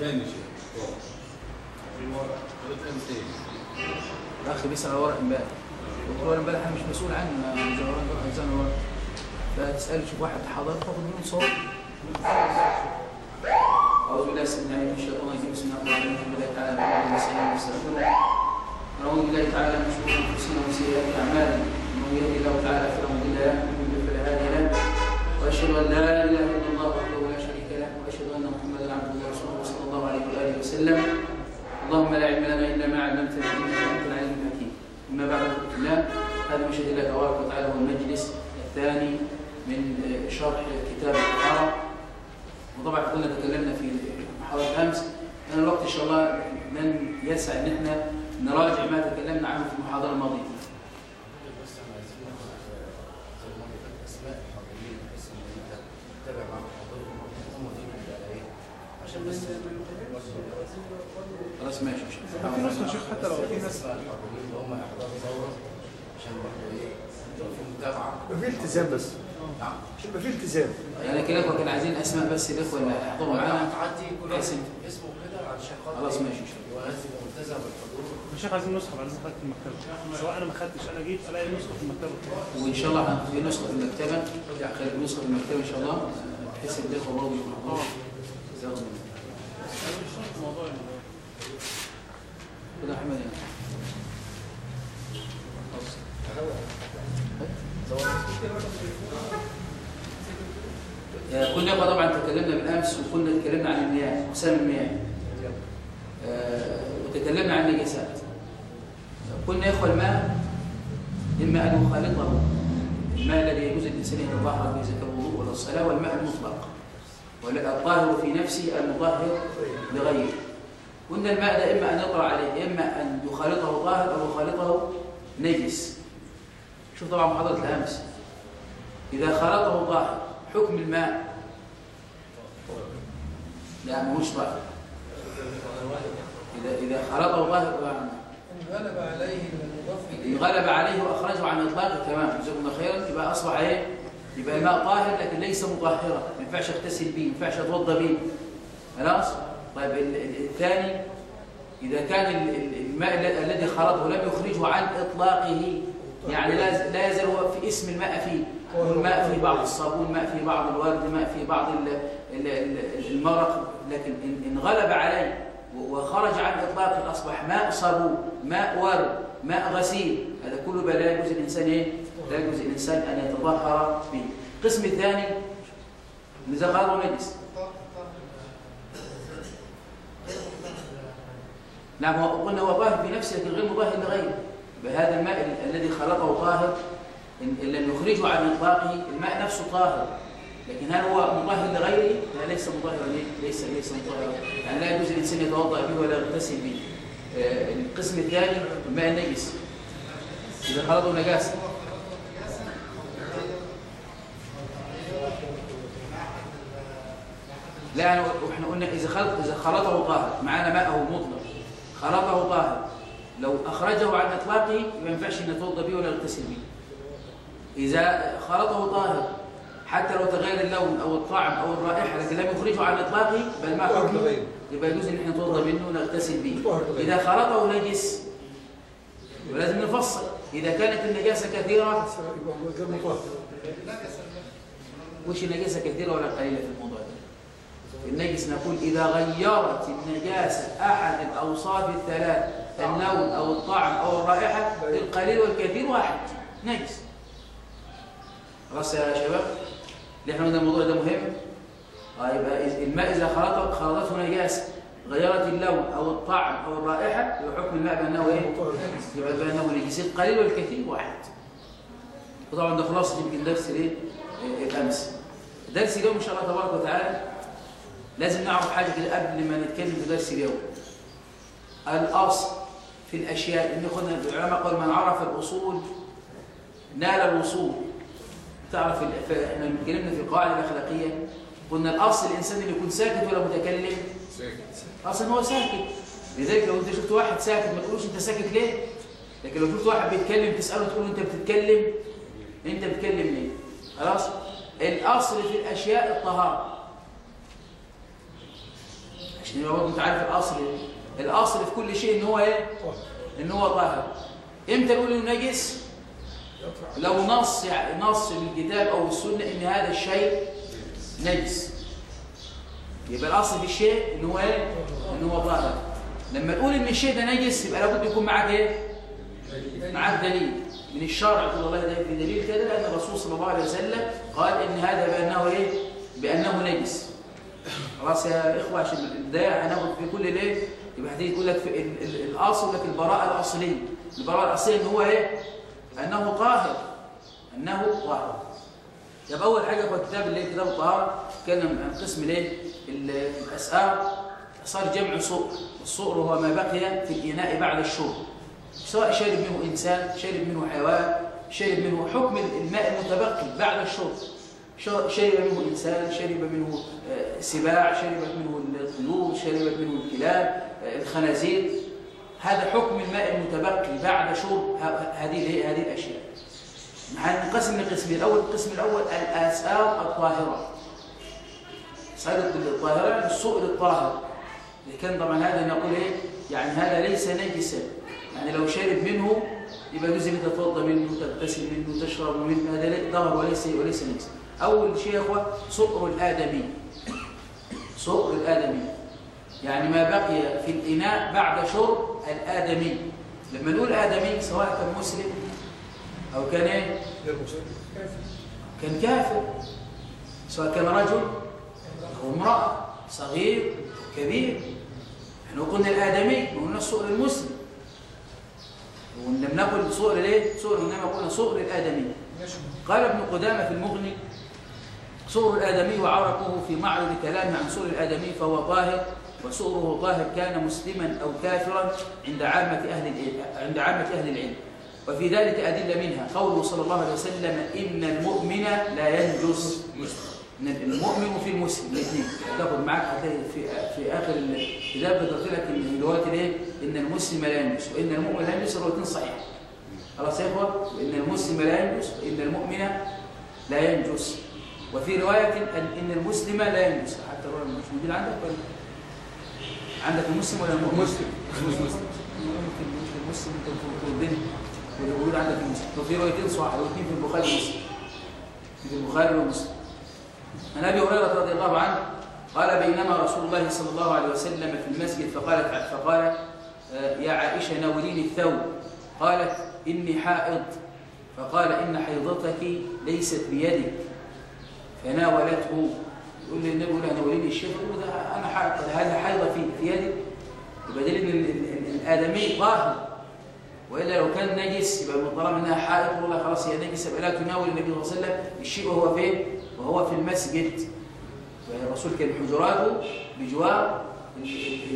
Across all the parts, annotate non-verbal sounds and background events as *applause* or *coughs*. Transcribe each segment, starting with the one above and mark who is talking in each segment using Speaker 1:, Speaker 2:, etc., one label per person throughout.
Speaker 1: ثاني شيء.
Speaker 2: الاخ بيسال على ورق امبارح. قلت له امبارح أنا مش مسؤول عنه أنا زي ورق زي ورق. فتسال شوف واحد حضر تاخد منه صوت. أعوذ بالله من الشيطان الرجيم. بسم الله الرحمن الرحيم. الحمد لله تعالى نحمده ونستعينه ونستغفره ونعوذ بالله تعالى من شرور أنفسنا وسيئات أعمالنا. من يهده الله تعالى فلا مضل له ومن يضلل فلا هادي له. وأشهد أن لا إله إلا الله وحده لا شريك له واشهد ان محمدا عبده ورسوله صلى الله عليه واله وسلم. اللهم لا علم لنا إلا ما علمتنا إنك أنت العليم الحكيم. أما بعد الله هذا مشهد الله تبارك وتعالى هو المجلس الثاني من شرح كتاب الطهاره وطبعا كنا تكلمنا في محاضره امس ان الوقت إن شاء الله لن يسع إن إحنا نراجع ما تكلمنا عنه في
Speaker 3: بيبقى إيه؟ عشان بس
Speaker 2: خلاص ماشي مش
Speaker 4: في ناس يا شيخ حتى لو في ناس
Speaker 3: اللي هم يحضروا دوره عشان برضه إيه في
Speaker 5: متابعة. في التزام بس.
Speaker 3: نعم.
Speaker 5: يبقى في التزام.
Speaker 2: يعني كده كان عايزين أسماء بس الإخوة اللي هيحضروا معانا.
Speaker 3: تعدي كل
Speaker 2: اسم.
Speaker 3: اسمه كده علشان خاطر
Speaker 2: خلاص؟ ماشي
Speaker 3: يبقى ملتزم بالحضور
Speaker 4: يا شيخ عايزين نسخة بعد ما خدت في المكتبة. سواء أنا ما خدتش أنا جيت ألاقي نسخة في المكتبة.
Speaker 2: وإن شاء الله في نسخة في المكتبة. خلي نسخة في المكتبة إن شاء الله. بحيث ان الإخوة برضه يكونوا حضور الله
Speaker 4: موضوع
Speaker 2: كده يا أحمد يعني. كنا يبقى طبعا تكلمنا بالأمس وكنا اتكلمنا عن المياه أقسام المياه. آه، وتكلمنا عن النجاسات. قلنا يا أخوة الماء اما ان يخالطه الماء الذي يجوز الانسان أن يتطهر به زكاه الوضوء ولا الصلاه والماء المطلق. والطاهر في نفسه المطهر لغيره قلنا الماء ده إما أن يطرى عليه إما أن يخالطه طاهر أو يخالطه نجس. شوف طبعا محاضرة الامس إذا خالطه طاهر حكم الماء. لا مش طاهر. اذا إذا خالطه طاهر طبعا.
Speaker 6: غلب عليه المضاف
Speaker 2: غلب عليه وأخرجه عن اطلاقه تمام. جزاكم الله خيرا. يبقى أصبح إيه؟ يبقى الماء طاهر لكن ليس مطهرا. ينفعش اغتسل به ما ينفعش اتوضا به خلاص؟ طيب ال- ال- الثاني إذا كان ال- ال- الماء ال- الذي خلطه لم يخرجه عن إطلاقه يعني لا يزال هو في اسم الماء فيه. الماء في بعض الصابون ماء في بعض الورد ماء في بعض ال- ال- ال- المرق. لكن ان إن غلب عليه وخرج عن إطلاقه أصبح ماء صابون ماء ورد ماء غسيل. هذا كله لا يجوز الانسان إيه؟ لا يجوز الانسان أن يتطهر به. القسم الثاني اذا خلطه نجس نعم قلنا هو طاهر في نفسه لكن غير مطهر لغيره. بهذا الماء ال- الذي خلطه طاهر إن لم يخرجه عن إطلاقه الماء نفسه طاهر. لكن هل هو مطهر لغيره؟ لا ليس مطهرا؟ ليس ليس مطهرا يعني لا يجوز الانسان يتوضأ به ولا يغتسل به. آه، القسم الثاني الماء النجس. إذا خلطه نجاسة. لا يعني وإحنا قلنا إذا خلط إذا خلطه طاهر معانا ماءه مطلق خلطه طاهر. لو أخرجه عن اطلاقه ما ينفعش نتوضا به ولا نغتسل به إذا خلطه طاهر حتى لو تغير اللون أو الطعم أو الرائحة لكن لم يخرجه عن اطلاقه بل ما
Speaker 5: لغيره.
Speaker 2: يبقى يجوز إن إحنا نتوضا منه ونغتسل به. إذا خلطه نجس يبقى لازم نفصل. إذا كانت
Speaker 5: النجاسة كثيرة
Speaker 2: وش النجاسة كثيرة ولا قليلة في الموضوع؟ النجس نقول إذا غيرت النجاسة أحد الأوصاف الثلاث اللون أو الطعم أو الرائحة القليل والكثير واحد نجس. خلاص يا شباب؟ اللي إحنا الموضوع ده مهم؟ يبقى الماء إذا خلطه خلطته نجاسة. غيرت اللون أو الطعم أو الرائحة يبقى حكم الماء بأنه إيه؟ يبقى بأنه نجس. القليل والكثير واحد. وطبعا ده خلاصة يمكن درس الإيه؟ الأمس. درس اليوم إن شاء الله تبارك وتعالى. لازم نعرف حاجة كده قبل ما نتكلم في درس اليوم. الأصل في الأشياء ان قلنا العلماء قالوا من عرف الأصول نال الوصول. تعرف إحنا لما اتكلمنا في القواعد الأخلاقية. قلنا الأصل الإنسان اللي يكون ساكت ولا متكلم. أصلا هو ساكت. لذلك لو أنت شفت واحد ساكت ما تقولوش أنت ساكت ليه؟ لكن لو شفت واحد بيتكلم تسأله تقول أنت بتتكلم؟ أنت بتتكلم ليه؟ خلاص؟ الأصل في الأشياء الطهارة. عشان يبقى برضه انت عارف الأصل الأصل في كل شيء إن هو إيه؟ إن هو طاهر. إمتى نقول إنه نجس؟ لو نص يعني نص من الكتاب أو السنة إن هذا الشيء نجس. يبقى الأصل في الشيء إن هو إيه؟ إن هو طاهر. لما نقول إن الشيء ده نجس يبقى لابد يكون معاك إيه؟ معاك دليل. من الشرع تقول والله ده في دليل كده لأن الرسول صلى الله عليه وسلم قال إن هذا بأنه إيه؟ بأنه نجس. خلاص يا إخوة عشان ده هناخد في كل ليه يبقى هتيجي تقول لك في ال- ال- الأصل يقول لك البراءة الأصلية؟ البراءة الأصلية إن هو إيه؟ أنه طاهر أنه طاهر يبقى أول حاجة هو الكتاب اللي كتاب الطهاره اتكلم عن قسم الايه ال- الاسآر صار جمع صؤر الصؤر هو ما بقي في الإناء بعد الشرب. سواء شرب منه إنسان شرب منه حيوان شرب منه حكم الماء المتبقي بعد الشرب. شر- شرب منه انسان شرب منه آه، سباع شربت منه الطيور شربت منه الكلاب آه، الخنازير. هذا حكم الماء المتبقي بعد شرب هذه؟ هذه الأشياء. هنقسم لقسمين الأول القسم الأول الاسار الطاهرة. سائل الطاهرة يعني الطاهر اللي كان طبعا هذا نقول إيه؟ يعني هذا ليس نجسا. يعني لو شرب منه يبقى انك تتوضأ منه تغتسل منه تشرب منه هذا ظهر وليس وليس نجس أول شيء يا اخوه سؤر الادمي سؤر الادمي يعني ما بقي في الإناء بعد شرب الآدمي. لما نقول آدمي سواء كان مسلم أو كان
Speaker 5: مسلم
Speaker 2: كان كافر. سواء كان رجل أو امرأة صغير كبير. إحنا قلنا الآدمي وقلنا الصور المسلم. ولم نقل صور ليه؟ صور إنما قلنا صور الآدمي. قال ابن قدامة في المغني صور الآدمي وعرفه في معرض كلامه عن صور الآدمي فهو طاهر وصوره طاهر كان مسلما أو كافرا عند عامة أهل العلم عند عامة أهل العلم. وفي ذلك أدلة منها قوله صلى الله عليه وسلم إن المؤمن لا ينجس المؤمن في المسلم. الاثنين. تاخد معاك في في آخر الكتاب ذكرت لك إن دلوقتي إيه؟ إن المسلم لا ينجس. وإن المؤمن لا ينجس الروايتين صحيح خلاص يا إخوة؟ إن المسلم لا ينجس وإن المؤمن لا ينجس. وفي رواية أن إن المسلم لا ينجس. حتى الرواية مش موجودة عندك ولا عندك المسلم ولا المؤمن؟
Speaker 5: مسلم
Speaker 2: ممكن ممكن المسلم انت تردني واللي موجود عندك المسلم. وفي روايتين صح روايتين في البخاري ومسلم. في البخاري ومسلم. عن أبي هريرة رضي الله عنه قال بينما رسول الله صلى الله عليه وسلم في المسجد فقالت فقال آه، يا عائشة ناوليني الثوب قالت إني حائض فقال إن حيضتك ليست بيدك فناولته يقول لي النبي يقول لها ناوليني الشيخ يقول ده أنا حائض هذا حيضة في في يدي يبقى دليل إن ال- ال- ال- الآدمي طاهر وإلا لو كان نجس يبقى من طالما إنها حائض والله خلاص هي نجسة يبقى لا تناول النبي صلى الله عليه وسلم الشيء وهو فين؟ وهو في المسجد والرسول كان حجراته بجوار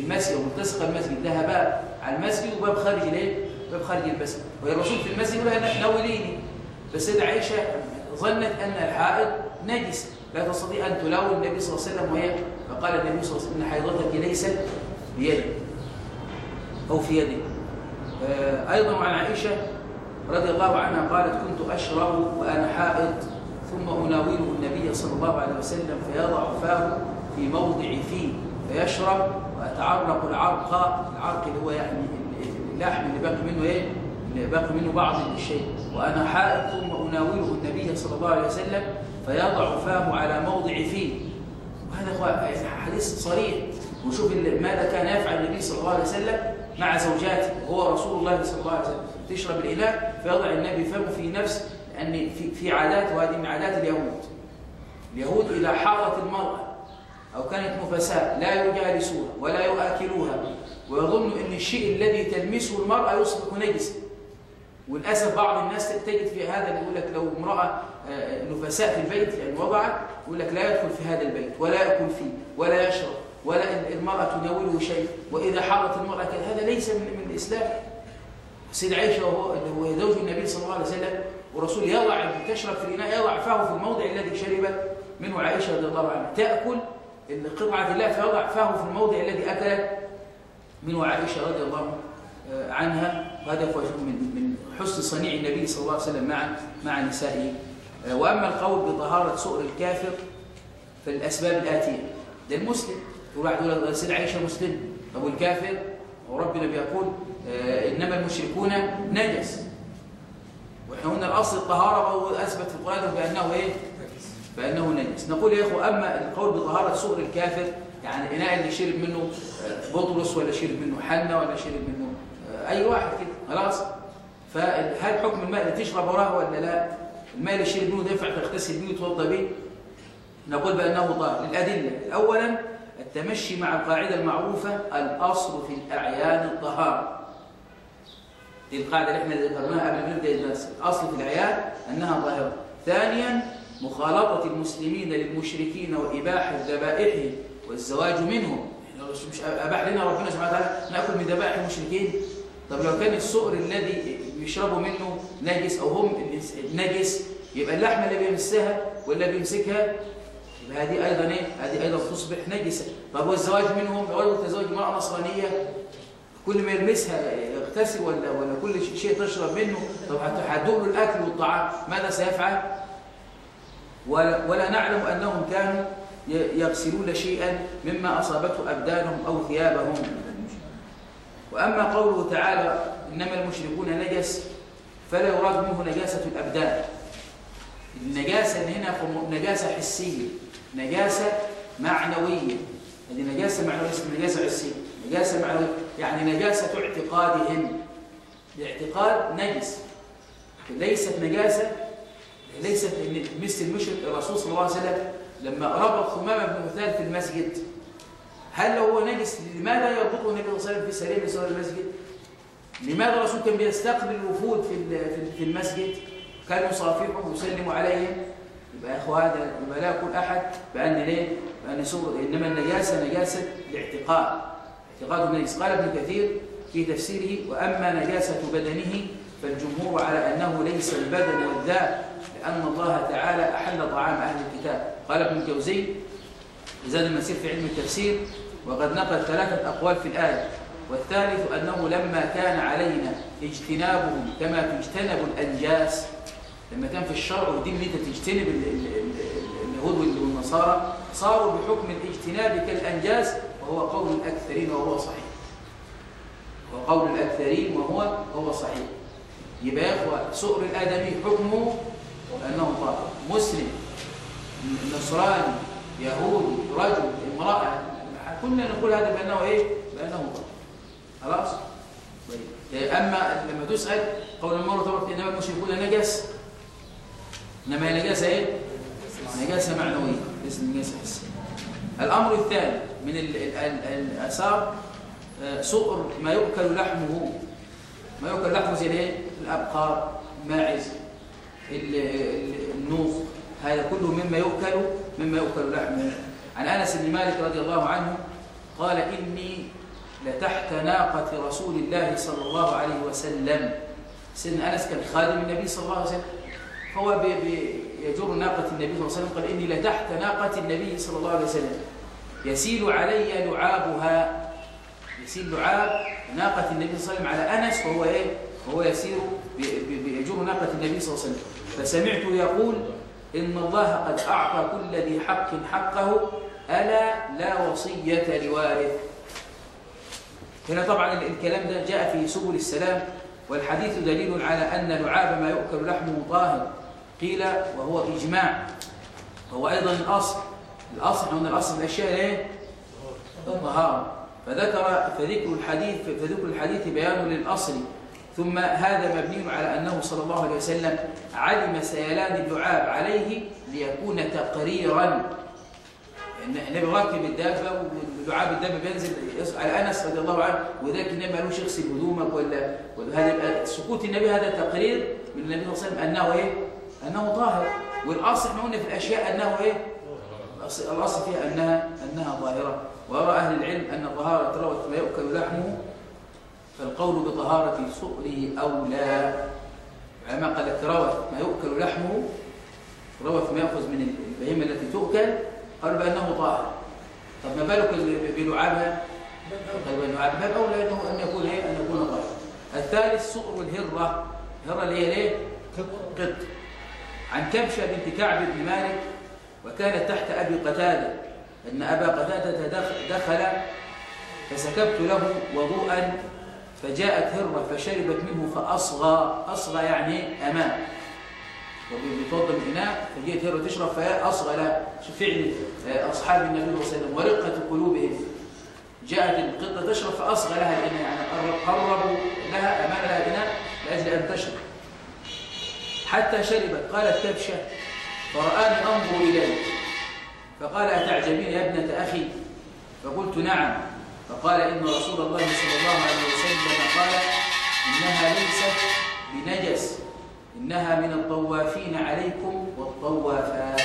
Speaker 2: المسجد وملتصق المسجد لها باب على المسجد وباب خارج الايه؟ باب خارج المسجد وهي الرسول في المسجد يقول لها ناوليني سيدة عائشة ظنت أن الحائض نجس. لا تستطيع أن تلاوي النبي صلى الله عليه وسلم وهي فقال النبي صلى الله عليه وسلم إن حيضتك ليست بيدك أو في يدك. آه، أيضا عن عائشة رضي الله عنها قالت كنت أشرب وأنا حائض ثم أناوله النبي صلى الله عليه وسلم فيضع فاه في موضع فيه فيشرب وأتعرق العرق العرق اللي هو يعني اللحم اللي باقي منه إيه؟ اللي باقي منه بعض الشيء. وأنا حائض ثم أناوله النبي صلى الله عليه وسلم فيضع فاه على موضع فيه. وهذا يعني حديث صريح. وشوف ماذا كان يفعل النبي صلى الله عليه وسلم مع زوجاته وهو رسول الله صلى الله عليه وسلم. تشرب الإناء فيضع النبي فمه في نفس لأن في في عادات وهذه من عادات اليهود. اليهود إذا حارت المرأة أو كانت نفساء لا يجالسوها ولا يؤكلوها ويظن أن الشيء الذي تلمسه المرأة يصبح نجسا. وللأسف بعض الناس تجد في هذا اللي يقول لك لو امرأة آه، نفساء في البيت يعني وضعت يقول لك لا يدخل في هذا البيت ولا يأكل فيه ولا يشرب ولا ال- المرأة تناوله شيء وإذا حارت المرأة كذا هذا ليس من, من الإسلام. سيد عائشة وهو اللي هو زوج النبي صلى الله عليه وسلم ورسول يضع تشرب في الاناء يضع فاه في الموضع الذي شرب منه عائشة رضي الله عنها. تأكل قطعة الله فيضع فاه في الموضع الذي أكلت منه عائشة رضي الله آه، عنها وهذا هو من حسن صنيع النبي صلى الله عليه وسلم مع مع نسائه. آه، وأما القول بطهارة سؤر الكافر فالأسباب الآتية. للمسلم يقول واحد يقول لك سيد عائشة مسلم. طب والكافر وربنا بيقول آه، إنما المشركون نجس. وإحنا قلنا الأصل الطهارة وهو أثبت في القرآن بأنه إيه؟ بأنه نجس. نقول يا اخو أما القول بطهارة صغر الكافر يعني الاناء اللي شرب منه آه، بطرس ولا شرب منه حنه ولا شرب منه أي واحد كده خلاص. فهل حكم الماء اللي تشرب وراه ولا لا؟ الماء اللي شرب منه ينفع تغتسل بيه وتوضى بيه؟ نقول بأنه طاهر. للأدلة اولا التمشي مع القاعدة المعروفة الأصل في الأعيان الطهارة. دي القاعدة اللي إحنا ذكرناها قبل ما نبدأ الدرس الأصل في الأعيان أنها ظاهره ثانيا مخالطة المسلمين للمشركين وإباحة ذبائحهم والزواج منهم. مش أباح لنا ربنا سبحانه وتعالى نأكل من ذبائح المشركين؟ طب لو كان السؤر الذي بيشربوا منه نجس أو هم نجس يبقى اللحمة اللي بيمسها ولا بيمسكها يبقى هذه أيضا إيه؟ هذه أيضا تصبح نجسة. طب والزواج منهم؟ لو تزوج امرأة نصرانية كل ما يلمسها يغتسل ولا ولا كل شيء تشرب منه طب هت- هتدوق له الاكل والطعام ماذا سيفعل؟ ولا, ولا نعلم أنهم كانوا يغسلون شيئا مما أصابته أبدانهم أو ثيابهم. وأما قوله تعالى إنما المشركون نجس فلا يراد منه نجاسة الأبدان. النجاسة اللي هنا نجاسة حسية نجاسة معنوية. هذه نجاسة معنوية اسمها نجاسة حسية. نجاسة معنوية يعني نجاسة اعتقادهم الاعتقاد نجس. ليست نجاسة ليست مثل المشرك الرسول صلى الله عليه وسلم لما ربط ثمامة بن مثال في المسجد. هل هو نجس؟ لماذا يربطه النبي صلى الله عليه وسلم في سرير المسجد؟ لماذا الرسول كان بيستقبل الوفود في في- المسجد؟ كان يصافحهم ويسلم عليهم يبقى يا اخو هذا يبقى لا يقول أحد بأن ليه؟ بأن سوء إنما النجاسة نجاسة الاعتقاد اعتقاد النجس قال ابن كثير في تفسيره وأما نجاسة بدنه فالجمهور على أنه ليس البدن والذات لأن الله تعالى أحل طعام أهل الكتاب قال ابن الجوزي زاد المسير في علم التفسير وقد نقل ثلاثة أقوال في الآية والثالث أنه لما كان علينا اجتنابهم كما تجتنب الأنجاس لما كان في الشرع اللي أنت تجتنب ال- ال- ال- اليهود وال- والنصارى صاروا بحكم الاجتناب كالأنجاس وهو قول الأكثرين وهو صحيح. وهو قول الأكثرين وهو هو صحيح. يبقى يا إخوة سؤر الآدمي حكمه أنه طاهر. مسلم نصراني يهودي رجل امرأة كنا نقول هذا بأنه إيه؟ بأنه طاهر. خلاص؟ طيب إيه، أما لما تسأل قول المرة تبارك إنما المشركون نجس إنما هي نجاسة إيه؟ نجاسة معنوية ليس نجاسة حسية الأمر الثاني من ال- ال- ال- الآثار آه، سؤر ما يؤكل لحمه ما يؤكل لحمه زي الايه؟ الأبقار ماعز ال- ال- النوق هذا كله مما يؤكل مما يؤكل لحمه عن أنس بن مالك رضي الله عنه قال إني لتحت ناقة رسول الله صلى الله عليه وسلم. سيدنا أنس كان خادم النبي صلى الله عليه وسلم. بي- يجر ناقة النبي صلى الله عليه وسلم قال إني لتحت ناقة النبي صلى الله عليه وسلم. يسيل علي لعابها. يسيل لعاب ناقة النبي صلى الله عليه وسلم على أنس وهو إيه؟ وهو يسير بيجر ناقة النبي صلى الله عليه وسلم. فسمعته يقول إن الله قد أعطى كل ذي حق حقه ألا لا وصية لوارث. هنا طبعا ال- الكلام ده جاء في سبل السلام والحديث دليل على أن لعاب ما يؤكل لحمه طاهر قيل وهو إجماع. وهو أيضا الأصل. الأصل أن الأصل الأشياء إيه؟ الطهارة. فذكر فذكر الحديث فذكر الحديث بيان للأصل. ثم هذا مبني على أنه صلى الله عليه وسلم علم سيلان اللعاب عليه ليكون تقريرا. يعني النبي راكب الدابة ولعاب الدابة بينزل على أنس رضي الله عنه وذلك النبي ما قالوش اغسل هدومك ولا ولا هذا يبقى سكوت النبي هذا تقرير من النبي صلى الله عليه وسلم أنه إيه؟ أنه طاهر والأصل إحنا قلنا في الأشياء أنه إيه؟ الأصل- الأصل فيها أنها أنها ظاهرة ويرى أهل العلم أن طهارة روت ما يؤكل لحمه فالقول بطهارة سؤره أولى العلماء قال لك ما يؤكل لحمه روت ما يأخذ من البهيمة التي تؤكل قالوا بأنه طاهر طب ما بالك بلعابها طيب اللعاب باب أولى أن يكون إيه؟ أن يكون طاهر الثالث سؤر الهرة. الهرة اللي هي ليه؟ قط. عن كبشة بنت كعب بن مالك وكانت تحت أبي قتادة. أن أبا قتادة دخ- دخل فسكبت له وضوءا فجاءت هرة فشربت منه فأصغى. أصغى يعني أمام. وبيتوضا من إناء فجيت هرة تشرب فهي أصغى فعل أصحاب النبي صلى الله عليه وسلم ورقة قلوبهم. جاءت القطة تشرب فأصغى لها الإناء. يعني قرب- قربوا لها أمام لها الإناء لأجل أن تشرب. حتى شربت قالت تبشى. فرآني أنظر إليه فقال أتعجبين يا ابنة أخي؟ فقلت نعم. فقال إن رسول الله صلى الله عليه وسلم قال إنها ليست بنجس. إنها من الطوافين عليكم والطوافات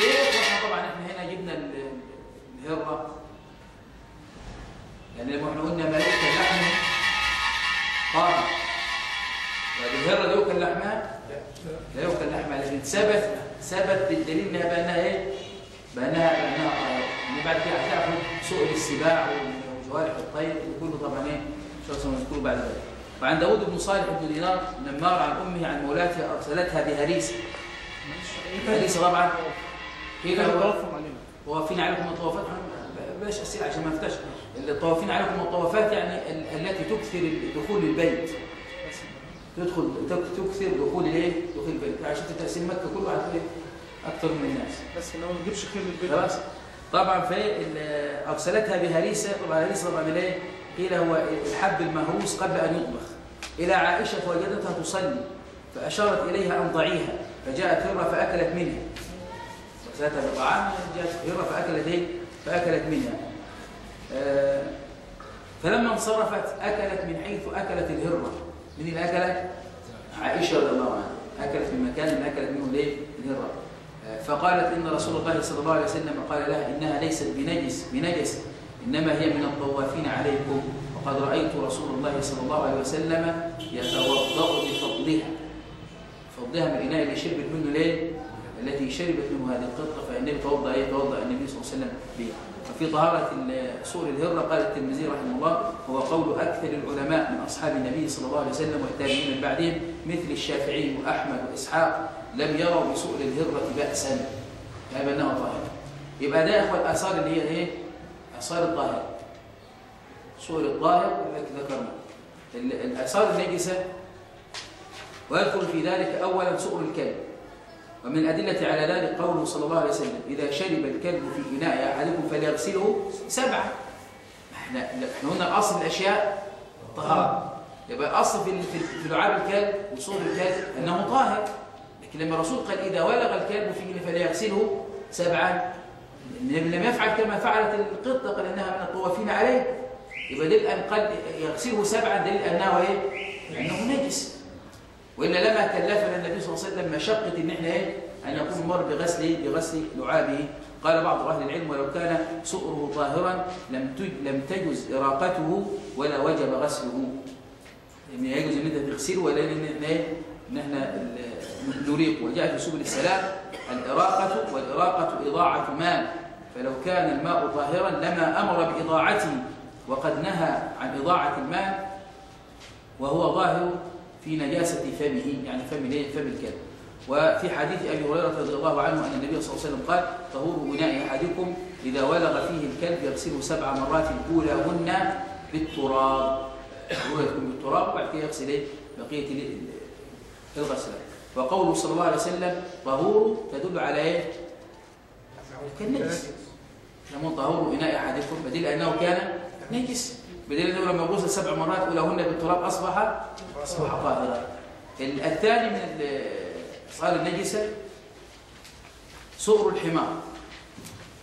Speaker 2: ليه؟ وإحنا طبعا إحنا هنا جبنا ال- الهرة يعني لما إحنا قلنا يؤكل لحمه طاهر طيب الهرة دي يؤكل لحمها؟ لا يؤكل لحمها لكن ثبت ثبت بالدليل إنها بانها إيه؟ بانها بانها طاهرة من بعد كده هتاخد سؤل السباع وجوارح الطير وكله طبعا إيه؟ اسمه نذكره بعد ذلك وعن داوود بن صالح بن دينار نمار عن أمه عن مولاتها أرسلتها بهريسة. هريسة طبعا. هي
Speaker 4: كان
Speaker 2: هو
Speaker 4: توفر علينا
Speaker 2: طوافين عليكم الطوافات بلاش أسئلة عشان ما افتش الطوافين عليكم الطوافات يعني ال- التي تكثر دخول البيت. تدخل تك- تكثر دخول الايه؟ دخول البيت. عشان تقسيم مكة كله هتلاقي أكثر من الناس.
Speaker 4: بس انه ما تجيبش خير للبيت.
Speaker 2: خلاص. طبعا في أرسلتها بهريسة. طبعا هريسة طبعا من إيه؟ قيل هو الحب المهروس قبل أن يطبخ. إلى عائشة فوجدتها تصلي فأشارت إليها أن ضعيها فجاءت هرة فأكلت منها ارسلتها بطعام جاءت هرة فأكلت إيه؟ فأكلت منها آه، فلما انصرفت أكلت من حيث أكلت الهرة من اللي أكلت؟ عائشة رضي الله عنها أكلت من مكان اللي أكلت منه ليه؟ الهره فقالت إن رسول الله صلى الله عليه وسلم قال لها إنها ليست بنجس بنجس إنما هي من الطوافين عليكم وقد رأيت رسول الله صلى الله عليه وسلم يتوضأ بفضلها فضلها من الإناء اللي شربت منه ليه؟ التي شربت منه هذه القطة فالنبي توضأ إيه؟ توضأ النبي صلى الله عليه وسلم بها وفي طهارة سور الهرة قال الترمذي رحمه الله هو قول أكثر العلماء من أصحاب النبي صلى الله عليه وسلم والتابعين من بعدهم مثل الشافعي وأحمد وإسحاق لم يروا بسؤل الهرة بأسا يعني بأنه طاهر يبقى ده إخوة الآثار اللي هي إيه؟ آثار الطاهر سؤل الطاهر التي ذكرنا ال- الآثار النجسة ويدخل في ذلك أولا سؤل الكلب. ومن الأدلة على ذلك قوله صلى الله عليه وسلم إذا شرب الكلب في إناء أحدكم فليغسله سبعة إحنا إحنا قلنا الأصل الأشياء طهارة. يبقى الأصل في في لعاب الكلب وصول الكلب أنه طاهر. لكن لما الرسول قال إذا ولغ الكلب فيه فليغسله النبي لم يفعل كما فعلت القطة قال إنها من الطوافين عليه. يبقى أن قال يغسله سبعا دليل أنه إيه؟ أنه نجس. وإلا لما كلفنا النبي صلى الله عليه وسلم مشقة إن إحنا إيه؟ أن يكون المرء بغسل بغسل لعابه. قال بعض أهل العلم ولو كان سؤره طاهرا لم لم تجز إراقته ولا وجب غسله. يعني يجوز إن أنت تغسله ولا إن إحنا ال- نريق وجاء في سبل السلام الإراقة والإراقة إضاعة مال. فلو كان الماء طاهرا لما أمر بإضاعته. وقد نهى عن إضاعة المال وهو ظاهر في نجاسة فمه يعني فم فم الكلب. وفي حديث أبي هريرة رضي الله عنه أن النبي صلى الله عليه وسلم قال طهور اناء أحدكم إذا ولغ فيه الكلب يغسله سبع مرات الاولىهن بالتراب. تكون بالتراب وبعد كده يغسل إيه؟ بقية ال- ال- الغسله وقوله صلى الله عليه وسلم طهور تدل على إيه؟ كالنجس يسمون طهور اناء أحدكم بدليل أنه كان نجس. بدليل أنه لما غسل سبع مرات اولهن بالتراب اصبح أصبح طاهرا. ال- الثاني من ال- صار النجسه صغر الحمار.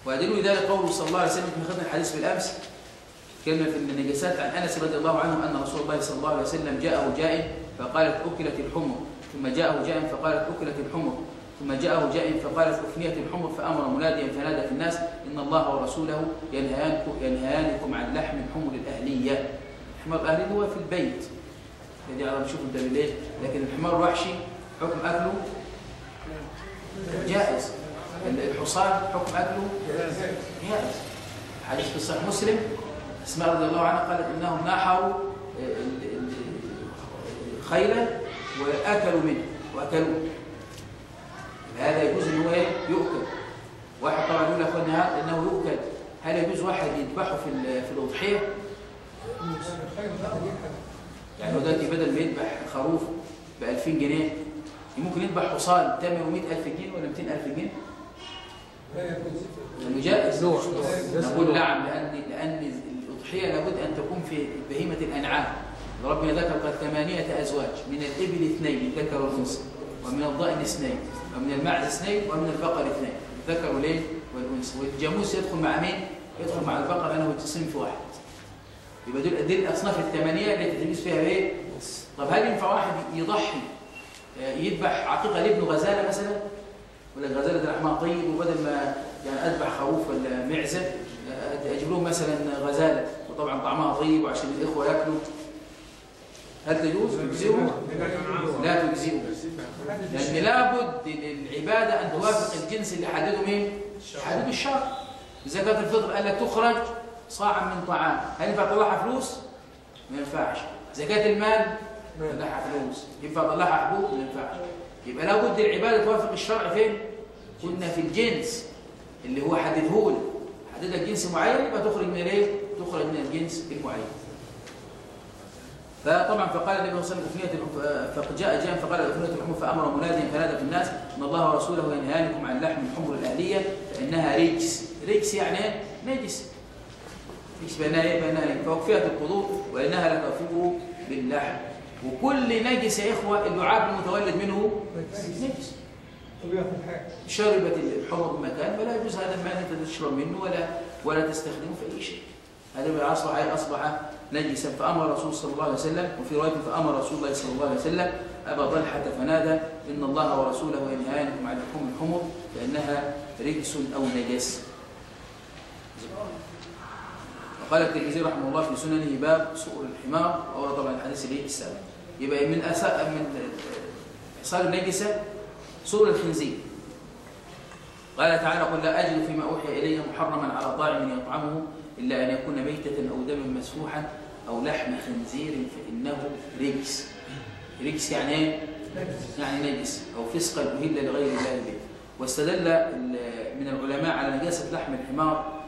Speaker 2: ودليل ذلك قوله صلى الله عليه وسلم في خدنا الحديث بالأمس كلمة في النجاسات عن أنس رضي الله عنه أن رسول الله صلى الله عليه وسلم جاءه جائع فقالت أكلت الحمر ثم جاءه جائع فقالت أكلت الحمر. ثم جاءه جائع فقالت أفنيت الحمر فأمر مناديا فنادى في الناس إن الله ورسوله ينهيانكم, ينهيانكم عن لحم الحمر الأهلية. الحمار الأهلي هو في البيت. الذي على نشوف ده بالليل لكن الحمار الوحشي حكم أكله جائز. الحصان حكم أكله جائز. حديث في صحيح مسلم أسماء رضي الله عنها قالت ال- ال- خيلا وأكلوا منه وأكلوه. هذا يجوز ان هو إيه؟ يؤكل. واحد طبعا يقول لك انها انه يؤكل. هل يجوز واحد يذبحه في في
Speaker 6: الأضحية.
Speaker 2: يعني هو دلوقتي بدل ما يذبح خروف ب 2000 جنيه ممكن يذبح حصان ثمنه 100000 جنيه ولا 200000 جنيه؟ لأنه جائز. نقول نعم لأن لأن الأضحية لابد أن تكون في بهيمة الأنعام. ربنا ذكر قد ثمانية أزواج من الإبل اثنين الذكر والانثى ومن الضأن اثنين. ومن المعز اثنين ومن البقر اثنين الذكر والايه والأنثى والجاموس يدخل مع مين؟ يدخل مع البقر لأنه صنف واحد يبقى دول دي الأصناف الثمانية التي تجوز فيها إيه؟ طب هل ينفع واحد يضحي آه، يذبح عقيقه لابنه غزالة مثلا؟ ولا الغزاله دي لحمها طيب وبدل ما يعني أذبح خروف ولا معزة آه، أجيب لهم مثلا غزالة وطبعا طعمها طيب وعشان الإخوة ياكلوا هل تجوز؟ تجزئهم؟ لا تجزئهم لأن لابد للعبادة أن توافق الجنس اللي حدده مين؟ حدده الشرع زكاه الفطر قال لك تخرج صاعا من طعام هل ينفع تطلعها فلوس؟ ما ينفعش زكاه المال طلعها فلوس ينفع تطلعها حبوب ما ينفعش يبقى لابد العباده توافق الشرع فين؟ قلنا في الجنس اللي هو حدده لي حدد لك جنس معين يبقى تخرج من الايه؟ تخرج من الجنس المعين فطبعا فقال النبي صلى الله عليه وسلم فجاء جاء فقال أفنية الحمر فأمر مناديا فنادى في الناس إن الله ورسوله ينهانكم عن لحم الحمر الأهلية فإنها رجس رجس يعني إيه؟ نجس رجس بأنها إيه؟ بأنها؟ فوفيت القدور وإنها لا تفور باللحم وكل نجس يا إخوة اللعاب المتولد منه نجس شربت الحمر بمكان فلا يجوز هذا الماء ان أنت تشرب منه ولا ولا تستخدمه في أي شيء. هذا بقى اصبح أصبح نجسا فأمر الرسول صلى الله عليه وسلم وفي رواية فأمر رسول الله صلى الله عليه وسلم أبا طلحه فنادى إن الله ورسوله ينهانكم عن لحوم الحمر فانها رجس أو نجس. وقال الترمذي رحمه الله في سننه باب سؤر الحمار وهو طبعا الحديث اللي السابق. يبقى من أسا من حصار النجسة سور الخنزير قال تعالى قل لا أجد فيما أوحي إلي محرما على طاعم يطعمه إلا أن يكون ميتة أو دما مسفوحا أو لحم خنزير فإنه رجس. رجس يعني إيه؟ يعني نجس أو فسقا أهل لغير الله به واستدل من العلماء على نجاسة لحم الحمار.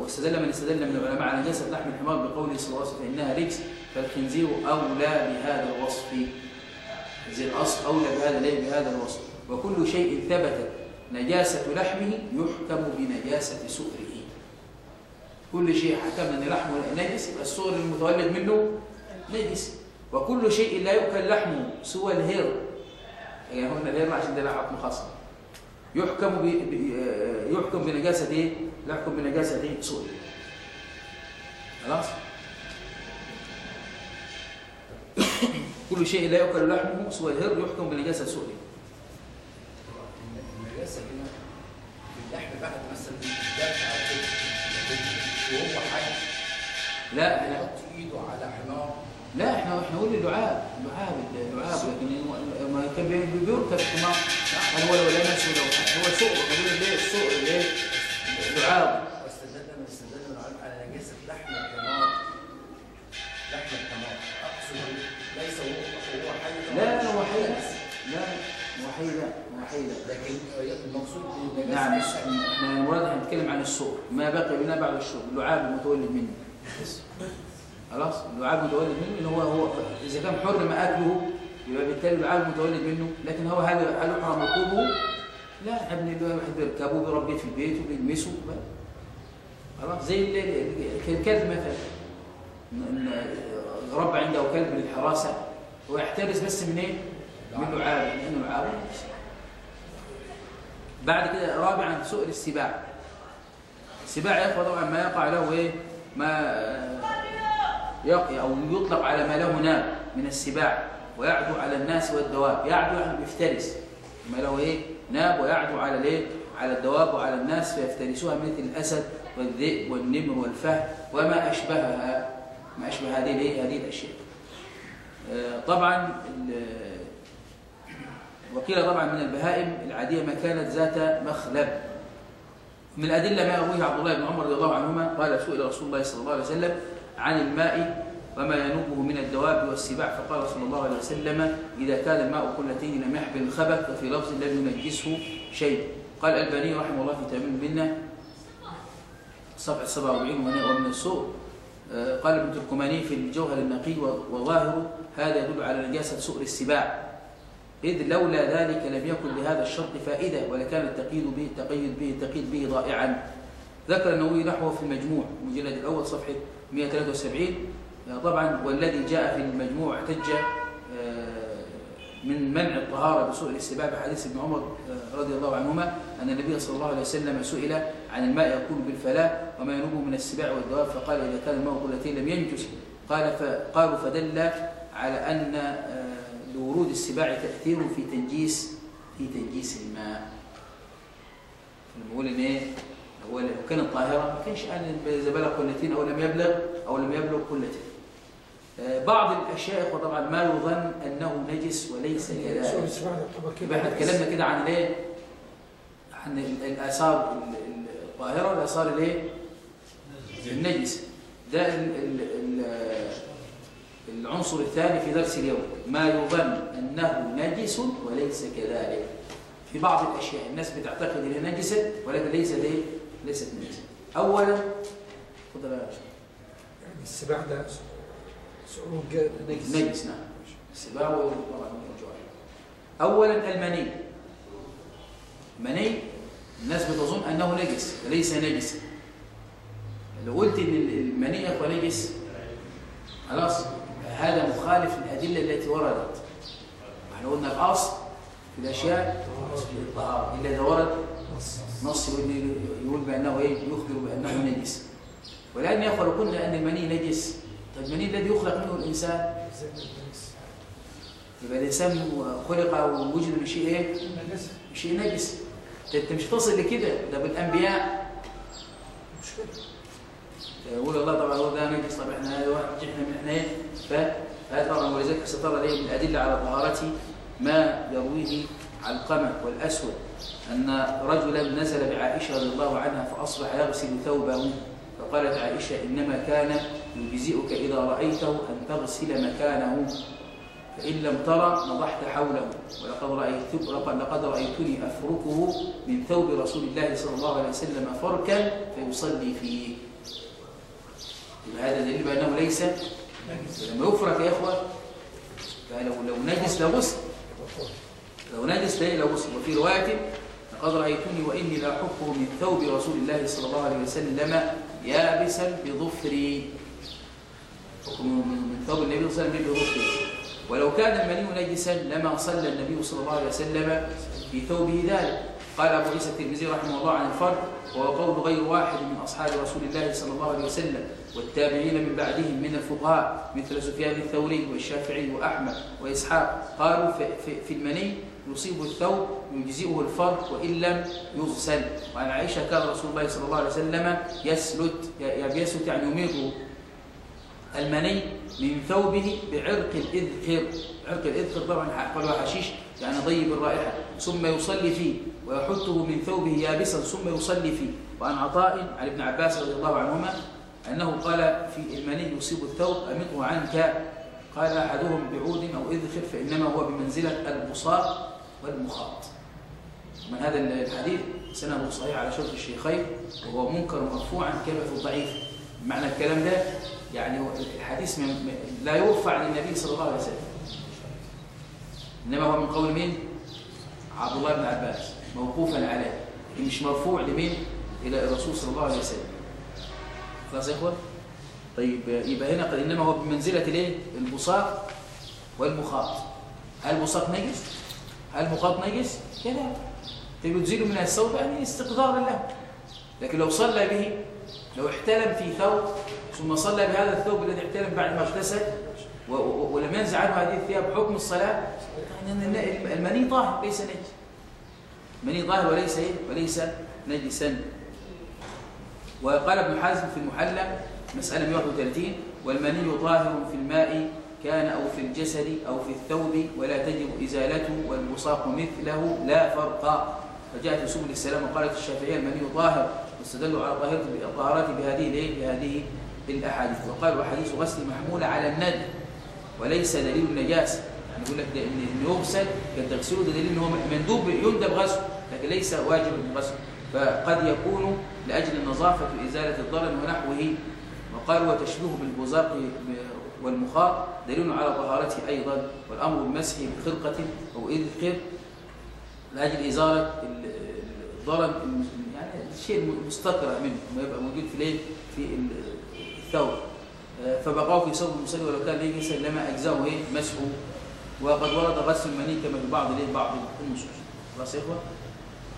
Speaker 2: واستدل من استدل من العلماء على نجاسة لحم الحمار بقوله صلى الله عليه وسلم فإنها رجس. فالخنزير أولى بهذا الوصف. زي الأصل أولى بهذا ليه بهذا الوصف. وكل شيء ثبتت نجاسة لحمه يحكم بنجاسة سؤره. كل شيء حكمنا أن لحمه نجس يبقى السؤر المتولد منه نجس وكل شيء لا يؤكل لحمه سوى الهر يعني هنا الهر عشان ده لحم خاصة يحكم ب... آه، يحكم بنجاسة إيه؟ يحكم بنجاسة إيه؟ سؤره خلاص؟ *coughs* كل شيء لا يؤكل لحمه سوى الهر يحكم بنجاسة سؤره
Speaker 3: النجاسة هنا اللحم بعد مثلا دافع على كده وهو حي.
Speaker 2: لا إحنا
Speaker 3: يحط ايده على حمار.
Speaker 2: لا إحنا إحنا قلنا اللعاب اللعاب اللعاب لكن ما كان بي- بيركب حمار. هل هو ولا نفسه لو هو سوق ليه السوق ليه؟ اللعاب
Speaker 3: واستدل من استدل من العلم على نجاسة لحم الحمار. لحم الحمار. أقصد ليس هو حي.
Speaker 2: لا. هو حي لا هو حي لا
Speaker 3: لكن المقصود
Speaker 2: نعم. إحنا المراد إحنا بنتكلم عن السوق ما بقي لنا بعد الشرب اللعاب المتولد منه. خلاص؟ اللعاب المتولد منه اللي هو هو إذا كان حرم أكله يبقى بالتالي اللعاب المتولد منه. لكن هو هل هل يحرم ركوبه؟ لا. إحنا بن- الواحد بيركبه بيربيه في البيت وبيلمسه. خلاص؟ زي ال- ال- الكلب مثلا. ن- ن- رب عنده كلب للحراسة. هو يحترس بس من إيه؟ من لأنه لعابه نجس. بعد كده رابعا سؤال السباع السباع يا طبعا ما يقع له إيه؟ ما يقع أو يطلق على ما له ناب من السباع ويعدو على الناس والدواب. يعدو يعني بيفترس. ما له إيه؟ ناب. ويعدو على الإيه؟ على الدواب وعلى الناس فيفترسوها مثل الأسد والذئب والنمر والفهد. وما أشبهها ما أشبه هذه هذه الأشياء. آه، طبعا وقيل طبعا من البهائم العادية ما كانت ذات مخلب. من الأدلة ما يرويه عبد الله بن عمر رضي الله عنهما قال سئل رسول الله صلى الله عليه وسلم عن الماء وما ينوبه من الدواب والسباع. فقال صلى الله عليه وسلم إذا كان الماء قلتين لم يحمل الخبث وفي لفظ لم ينجسه شيء. قال الألباني رحمه الله في تأمين منا صفحة 47 ومن السوء. آه، قال ابن تركماني في الجوهر النقي وظاهره هذا يدل على نجاسة سؤر السباع. إذ لولا ذلك لم يكن لهذا الشرط فائدة ولكان التقييد به التقيد به التقييد به ضائعا. ذكر النووي نحوه في المجموع المجلد الأول صفحة 173 آه، طبعا والذي جاء في المجموع احتج آه، من منع الطهارة بسوء الاستباع بحديث ابن عمر آه، رضي الله عنهما أن النبي صلى الله عليه وسلم سئل عن الماء يكون بالفلاة وما ينوب من السباع والدواب فقال إذا كان الماء قلتين لم ينجس قال فقالوا فدل على أن آه، لورود السباع تأثير في تنجيس في تنجيس الماء. لما بقول إن إيه؟ هو لو كانت طاهره ما كانش قال اذا بلغ قلتين أو لم يبلغ أو لم يبلغ قلتين آه، بعض الأشياء وطبعا ما يظن أنه نجس وليس
Speaker 6: سؤال
Speaker 2: كذلك. يبقى إحنا اتكلمنا كده عن الايه عن ال- الآثار ال- ال- الطاهره والاثار الايه النجسه ده العنصر الثاني في درس اليوم ما يظن أنه نجس وليس كذلك. في بعض الأشياء الناس بتعتقد انها نجسه ولكن ليست إيه ليست نجسة. اولا تفضل يا.
Speaker 6: يعني السباع ده جا- نجس.
Speaker 2: نجس نعم. السباع والجوع اولا المني. مني الناس بتظن أنه نجس وليس نجسا. لو قلت إن المني هو نجس خلاص. هذا مخالف للأدلة التي وردت. إحنا قلنا الأصل في الأشياء الطهارة إلا إذا ورد
Speaker 6: نص
Speaker 2: يقول بأنه إيه؟ يخبر بأنه نجس. ولان يا لو قلنا أن المني نجس طيب المني الذي يخلق منه
Speaker 6: النجس
Speaker 2: يبقى الإنسان خلق ووجد من شيء من شيء نجس. ده أنت مش تصل لكده؟ ده بالأنبياء.
Speaker 6: مش كده
Speaker 2: يقول الله طبعا هو ده نجس. طب إحنا هذا واحد إحنا من إحنا إيه؟ فهذا طبعا ولذلك سترى ليه من الادله على طهارته ما يرويه علقمه والأسود أن رجلا نزل بعائشة رضي الله عنها فأصبح يغسل ثوبه فقالت عائشة إنما كان يجزئك إذا رأيته أن تغسل مكانه فإن لم ترى نضحت حوله. ولقد رأيت لقد رأيتني أفركه من ثوب رسول الله صلى الله عليه وسلم فركا فيصلي فيه. هذا دليل بأنه ليس لما يفرك يا إخوة فلو لو نجس لغسل لو نجس لا لغسل وفي رواية لقد رأيتني وإني لأحكه من ثوب رسول الله صلى الله عليه وسلم يابسا بظفري. من ثوب النبي صلى الله عليه وسلم بظفري. ولو كان المني نجسا لما صلى النبي صلى الله عليه وسلم في ثوبه ذلك. قال أبو عيسى الترمذي رحمه الله عن الفرد وهو قول غير واحد من أصحاب رسول الله صلى الله عليه وسلم والتابعين من بعدهم من الفقهاء مثل سفيان الثوري والشافعي وأحمد وإسحاق قالوا في, المني يصيب الثوب يجزئه الفرق وإن لم يغسل. وعن عائشة كان رسول الله صلى الله عليه وسلم يسلت يسلت يعني يميض المني من ثوبه بعرق الإذخر. عرق الإذخر طبعا قالوا حشيش يعني طيب الرائحة. ثم يصلي فيه. ويحطه من ثوبه يابسا ثم يصلي فيه. وعن عطاء عن ابن عباس رضي الله عنهما أنه قال في المني يصيب الثوب أمطه عنك. قال أحدهم بعود أو إذخر فإنما هو بمنزلة البصاق والمخاط. من هذا الحديث سنده صحيح على شرط الشيخين وهو منكر مرفوعا في الضعيف معنى الكلام ده يعني الحديث من لا يرفع للنبي صلى الله عليه وسلم. إنما هو من قول مين؟ عبد الله بن عباس. موقوفا عليه. مش مرفوع لمين؟ إلى الرسول صلى الله عليه وسلم. خلاص يا اخوه طيب يبقى هنا قد إنما هو بمنزلة الإيه؟ البصاق والمخاط. هل البصاق نجس؟ هل المخاط نجس؟ كده. تبي تزيله من الثوب يعني استقدارا له. لكن لو صلى به لو احتلم في ثوب ثم صلى بهذا الثوب الذي احتلم بعد ما اغتسل ولم ينزع عنه هذه الثياب حكم الصلاة يعني المني طاهر ليس نجس. المني طاهر وليس إيه؟ وليس نجسا. وقال ابن حزم في المحلى مسألة 131 والمني طاهر في الماء كان أو في الجسد أو في الثوب ولا تجب إزالته والبصاق مثله لا فرق. فجاءت سبل السلام وقالت الشافعية المني طاهر واستدلوا على طاهرته طهارته بهذه بهذه الأحاديث. وقال وحديث غسل محمول على الند وليس دليل النجاسه يعني يقول لك ده إن يغسل كان تغسيله ده دليل إن هو مندوب يندب غسله لكن ليس واجبا بالغسل فقد يكون لأجل النظافة وإزالة الضرر ونحوه. وقال وتشبيه بالبزاق والمخاط دليل على طهارته أيضا والأمر بالمسح بخرقة أو إذخر لأجل إزالة ال- الضرر يعني الشيء المستقرع منه ما يبقى موجود في الايه في ال- الثوب. فبقاه في ثوب المصلي ولو كان ليس لما أجزأه إيه؟ مسحه. وقد ورد غسل المني كما في بعض بعض النصوص خلاص يا إخوة؟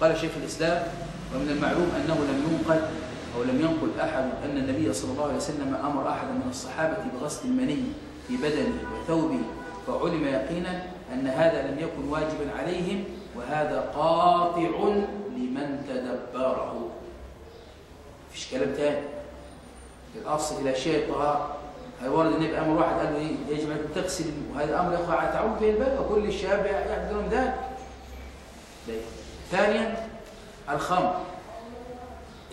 Speaker 2: قال شيخ الإسلام ومن المعلوم أنه لم ينقل أو لم ينقل أحد أن النبي صلى الله عليه وسلم أمر أحدا من الصحابة بغسل المني في بدنه وثوبه فعلم يقينا أن هذا لم يكن واجبا عليهم وهذا قاطع لمن تدبره. مفيش كلام تاني؟ الأصل في الأشياء الطهارة. هيورد النبي أمر واحد قال له إيه؟ يجب أن تغسل وهذا أمر يقع تعود به البلد وكل الشباب يحضرون ذلك. طيب. ثانيا الخمر.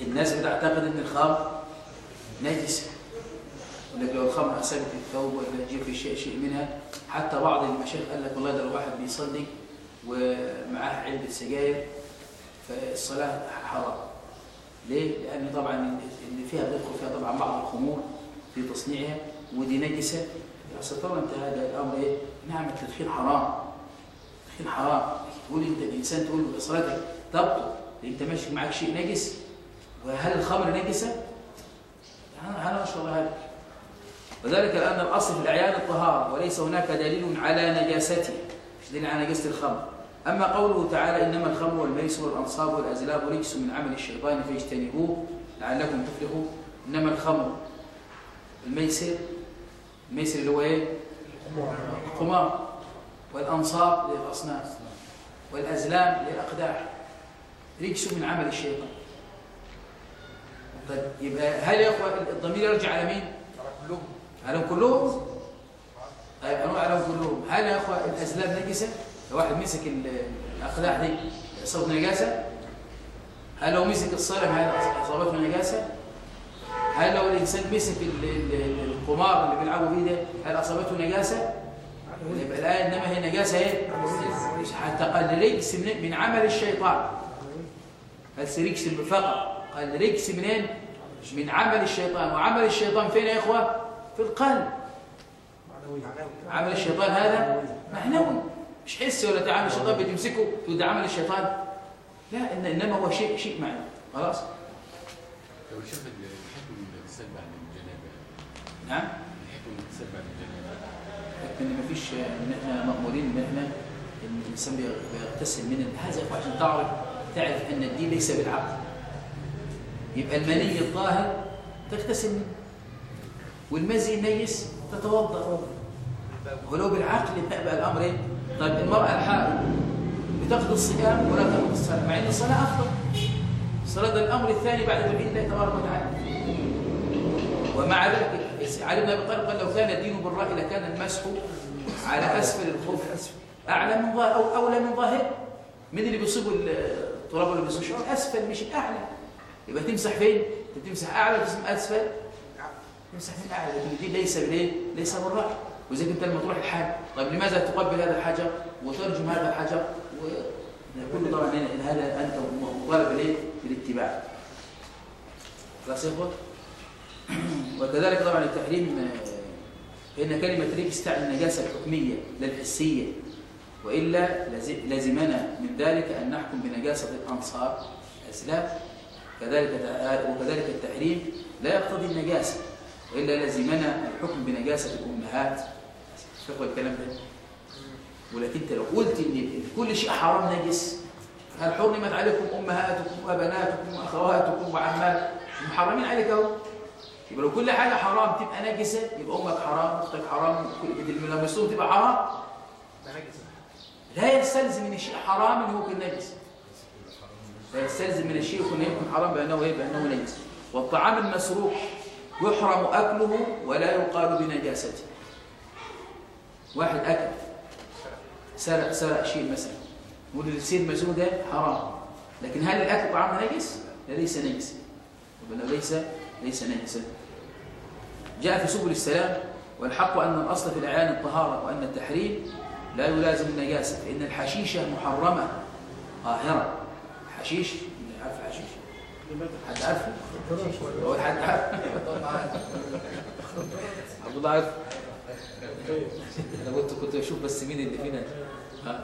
Speaker 2: الناس بتعتقد إن الخمر نجسه يقول لك لو الخمر اصابت الثوب ولا جه في شيء شيء منها حتى بعض المشايخ قال لك والله ده لو واحد بيصلي ومعاه علبة سجاير فالصلاة حرام. ليه؟ لأن طبعا اللي فيها بيدخل فيها طبعا بعض الخمور في تصنيعها. ودي نجسة. يا سترى انت هذا الأمر إيه؟ نعم التدخين حرام. التدخين حرام. تقول أنت الإنسان تقول صلاتك تبطل أنت ماشي معك شيء نجس؟ وهل الخمر نجسة؟ أنا أنا اشرب هذا. وذلك لأن الأصل في الأعيان الطهارة وليس هناك دليل على نجاسته دليل على نجاسة الخمر. أما قوله تعالى إنما الخمر والميسر والأنصاب والأزلام رجس من عمل الشيطان فاجتنبوه لعلكم تفلحون إنما الخمر الميسر الميسر اللي هو إيه؟ القمار والأنصاب للاصنام والأزلام للاقداح رجس من عمل الشيطان طيب يبقى هل يا إخوة الضمير يرجع على مين؟
Speaker 6: كلهم
Speaker 2: عليهم كلهم؟ طيب هنقول عليهم كلهم هل يا إخوة الأزلام نجسة؟ لو واحد مسك ال- الاقداح دي صوت نجاسة؟ هل لو مسك الصنم هل اصابته نجاسة؟ هل لو الإنسان مسك القمار اللي بيلعبوا بيه ده هل أصابته نجاسة؟ يبقى الآية إنما هي نجاسة إيه؟ حتى قال رجس من, من عمل الشيطان. بس رجس فقط. قال رجس منين؟ من عمل الشيطان. وعمل الشيطان فين يا إخوة؟ في القلب. عمل الشيطان هذا معنوي. مش حسي ولا تعامل الشيطان بتمسكه تقول ده عمل الشيطان. لا إن إنما هو شيء شيء معنوي. خلاص؟
Speaker 1: لو شاف الحكم الاغتسال بعد الجنابة
Speaker 2: نعم؟
Speaker 1: الحكم الاغتسال بعد الجنابه
Speaker 2: لكن ما فيش إن إحنا مأمورين إن إحنا ان الانسان بيغتسل من هذا عشان تعرف تعرف إن الدين ليس بالعقل. يبقى المني الطاهر تغتسل منه. والمزي النيس تتوضأ. ولو بالعقل بقى الأمر إيه؟ طيب المرأة الحائض بتقضي الصيام ولا تقضي الصلاة مع إن الصلاة أفضل. الصلاه ده الأمر الثاني بعد توحيد الله تبارك وتعالى. ومع ذلك علي بن ابي طالب قال لو كان الدين بالراي لكان المسح على أسفل الخف أعلى من ظاهر أو أولى من ظاهر مين اللي بيصيبوا التراب اللي بيصيبوا الاسفل مش الاعلى يبقى تمسح فين؟ تمسح أعلى وتمسح أسفل تمسح من أعلى لكن الدين ليس بالايه؟ ليس بالراي وزي انت لما تروح الحاج طيب لماذا تقبل هذا الحجر وترجم هذا الحجر وكل طبعا هنا هذا أنت مطالب بالايه؟ بالاتباع خلاص يا إخوة؟ وكذلك طبعا التحريم فإن كلمة رجس تعني النجاسة الحكمية لا الحسية وإلا لز- لزمنا من ذلك أن نحكم بنجاسة الأنصار أسلاف كذلك وكذلك التحريم لا يقتضي النجاسة وإلا لزمنا الحكم بنجاسة الأمهات. فقه الكلام ده؟ ولكن أنت لو قلت إن كل شيء حرام نجس هل حرمت عليكم أمهاتكم وبناتكم وأخواتكم وعماتكم؟ محرمين عليك أهو. يبقى لو كل حاجة حرام تبقى نجسة يبقى أمك حرام أختك حرام كل اللي لمسوه تبقى حرام. لا يستلزم من الشيء حرام إنه يكون نجس. لا يستلزم من الشيء يكون يكون حرام بأنه إيه؟ بأنه نجس. والطعام المسروق يحرم أكله ولا يقال بنجاسته. واحد أكل سرق سرق شيء مثلا. نقول السيد المسروق ده حرام. لكن هل الأكل طعام نجس؟ لا ليس نجس. يبقى ليس ليس نجسا. جاء في سبل السلام والحق أن الأصل في الأعيان الطهارة وأن التحريم لا يلازم النجاسة فإن الحشيشة محرمة. طاهرة. حشيش؟ عارف الحشيش؟ حد عارفه؟ هو حد عارف عبد الله عارف أنا كنت كنت أشوف بس مين اللي فينا.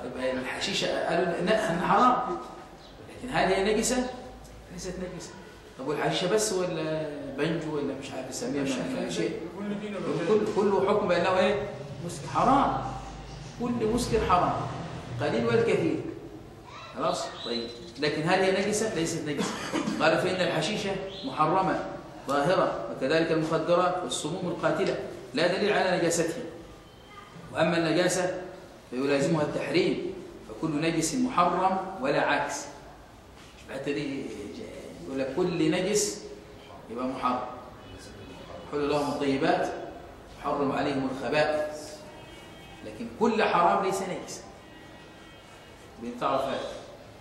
Speaker 2: يبقى الحشيشه قالوا لا إنها حرام. لكن هل هي نجسة؟ ليست نجسة. طب والحشيشه بس ولا بنجو ولا مش عارف اسميها ما- شيء؟ كل كله حكم بأنه إيه؟ حرام. كل مسكر حرام. قليل والكثير خلاص طيب. لكن هل هي نجسة؟ ليست نجسة. قال فإن الحشيشة محرمة ظاهره وكذلك المخدرات والسموم القاتلة. لا دليل على نجاستها. وأما النجاسة فيلازمها التحريم. فكل نجس محرم ولا عكس. الحته دي يقول لك كل نجس يبقى محرم. حل لهم الطيبات حرم عليهم الخبائث. لكن كل حرام ليس نجس بتعرف هذا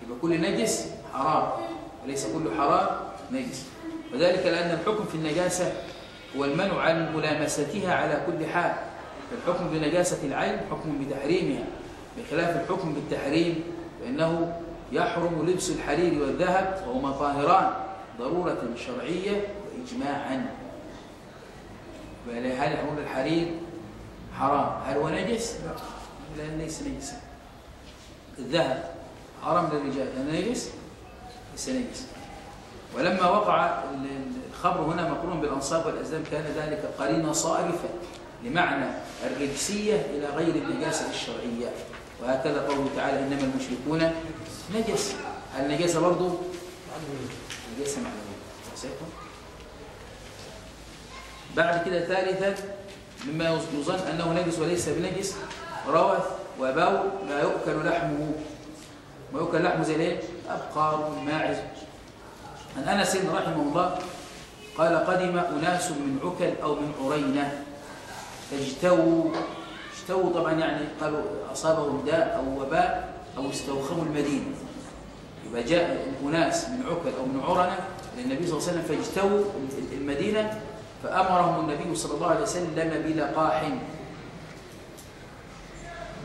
Speaker 2: يبقى كل نجس حرام وليس كل حرام نجس. وذلك لأن الحكم في النجاسة هو المنع عن ملامستها على كل حال. فالحكم بنجاسة العين حكم بتحريمها. بخلاف الحكم بالتحريم فإنه يحرم لبس الحرير والذهب وهما طاهران ضرورة شرعية وإجماعا. هل يحرم الحرير حرام؟ هل هو نجس؟ لا. ليس نجسا. الذهب حرام للرجال هل نجس؟ ليس نجس. ولما وقع ال- ال- الخمر هنا مقرون بالأنصاب والأزلام كان ذلك قرينة صارفة لمعنى الرجسية إلى غير النجاسة الشرعية. وهكذا قوله تعالى إنما المشركون نجس. النجاسة برضو نجاسة معنوية بعد كده ثالثا مما يظن أنه نجس وليس بنجس روث وبول لا يؤكل لحمه. ما يؤكل لحمه زي الإيه؟ أبقار ماعز. عن أنس رحمه الله قال قدم أناس من عكل أو من عرينة فاجتووا. اجتووا طبعا يعني قالوا أصابهم داء أو وباء أو استوخموا المدينة. يبقى جاء أناس من عكل أو من عرنة للنبي صلى الله عليه وسلم فاجتووا المدينة فأمرهم النبي صلى الله عليه وسلم بلقاح.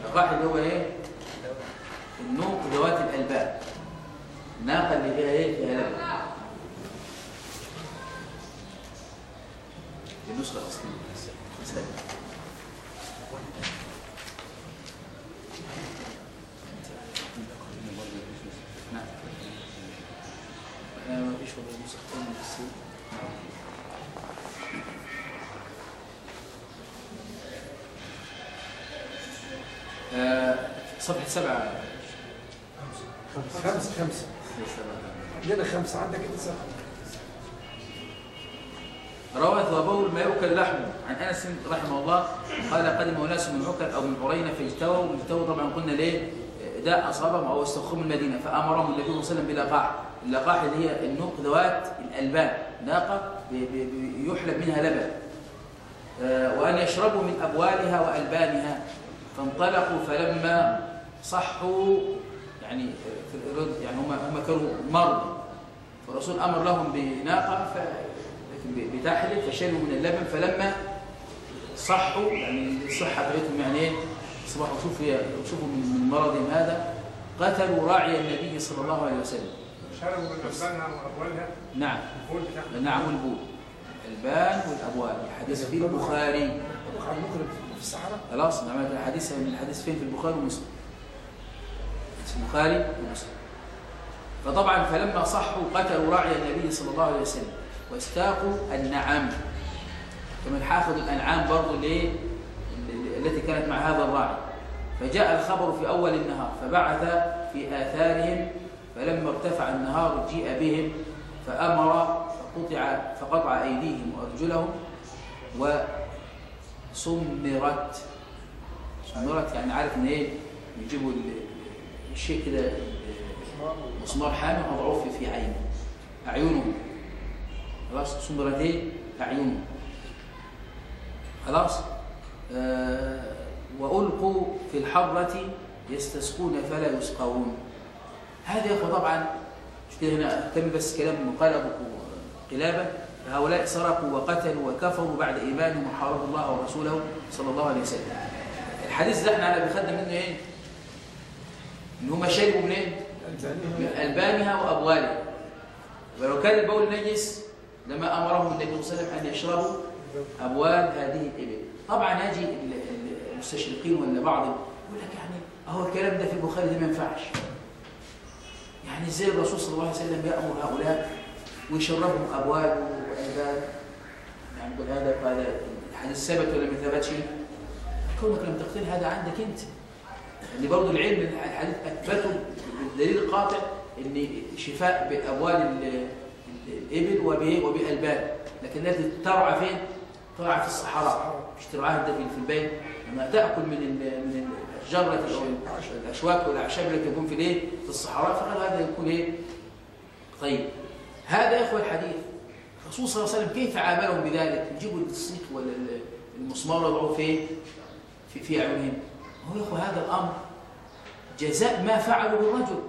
Speaker 2: اللقاح اللي هو إيه؟ النوق ذوات الألباب. الناقة اللي فيها إيه؟ فيها لبن. النسخة الأصلية. صفحة سبعة.
Speaker 6: خمسة خمسة عندنا خمسة عندك أنت سبعة
Speaker 2: روث وبول ما يؤكل لحمه عن أنس رحمه الله. قال قدم اناس من عكل أو من عرينة فاجتووا اجتووا طبعا قلنا ليه؟ داء أصابهم أو استخروا المدينة فأمرهم النبي صلى الله عليه وسلم بلقاح. اللقاح اللي هي النوق ذوات الألبان ناقة بي- بي- بي- يحلب منها لبن. آه، وأن يشربوا من أبوالها وألبانها. فانطلقوا فلما صحوا يعني في الإرد يعني هم هم كانوا مرضى. فالرسول أمر لهم بناقة ف لكن بتحلب فشربوا من اللبن. فلما صحوا يعني الصحه بتاعتهم يعني إيه؟ أصبحوا شوفوا شوفوا من مرضهم هذا. قتلوا راعي النبي صلى الله عليه وسلم.
Speaker 5: شربوا من أبانها وأبوالها
Speaker 2: نعم.
Speaker 5: بتاعها
Speaker 2: نعم البول البان والابوال الحديث في البخاري.
Speaker 6: بقى المغرب في الصحراء؟
Speaker 2: خلاص نعم الحديث من الحديث فين؟ في البخاري ومسلم. في البخاري ومسلم. فطبعا فلما صحوا قتلوا راعي النبي صلى الله عليه وسلم واستاقوا النعم. كما حافظ الأنعام برضه ليه؟ التي كانت مع هذا الراعي. فجاء الخبر في أول النهار فبعث في آثارهم فلما ارتفع النهار جيء بهم فأمر فقطع فقطع أيديهم وأرجلهم وسمرت سمرت يعني عارف إن إيه؟ يجيبوا ال- الشيء كده مسمار حامي وضعوه في- عينه أعينهم. خلاص سمرت إيه؟ أعينهم. خلاص آه وألقوا في الحرة يستسقون فلا يسقون هذا يا اخوه طبعا مش كده هنا كمل بس كلام قال أبو قلابة هؤلاء سرقوا وقتلوا وكفروا بعد إيمانهم وحاربوا الله ورسوله صلى الله عليه وسلم الحديث ده إحنا على بيخدم منه إيه؟ ان هم شربوا منين؟ من ألبانها وأبوالها ولو كان البول نجس لما أمرهم النبي صلى الله عليه وسلم أن يشربوا أبوال هذه الإبل. طبعا يجي ال- ال- المستشرقين ولا بعض يقول لك يعني أهو الكلام ده في البخاري ده ما ينفعش. يعني إزاي الرسول صلى الله عليه وسلم يأمر هؤلاء ويشربهم أبوال وألبان يعني يقول هذا هذا الحديث ثبت ولا ما ثبتش؟ كونك لم تقتل هذا عندك أنت. اللي برضه العلم الحديث أثبته بالدليل القاطع إن شفاء بأبوال ال- ال- الإبل وب- وبألبان. لكن التي ترعى فين؟ ترعى في الصحراء ترعاها انت في في البيت لما تأكل من من أو الأشواك. والأعشاب التي تكون في الإيه؟ في الصحراء فقال هذا يكون إيه؟ طيب. هذا يا اخوة الحديث. الرسول صلى الله عليه وسلم كيف عاملهم بذلك؟ يجيبوا السيق ولا ال- المسمار ويضعوه فين؟ في في أعينهم هو يا اخوة هذا الأمر جزاء ما فعلوا بالرجل.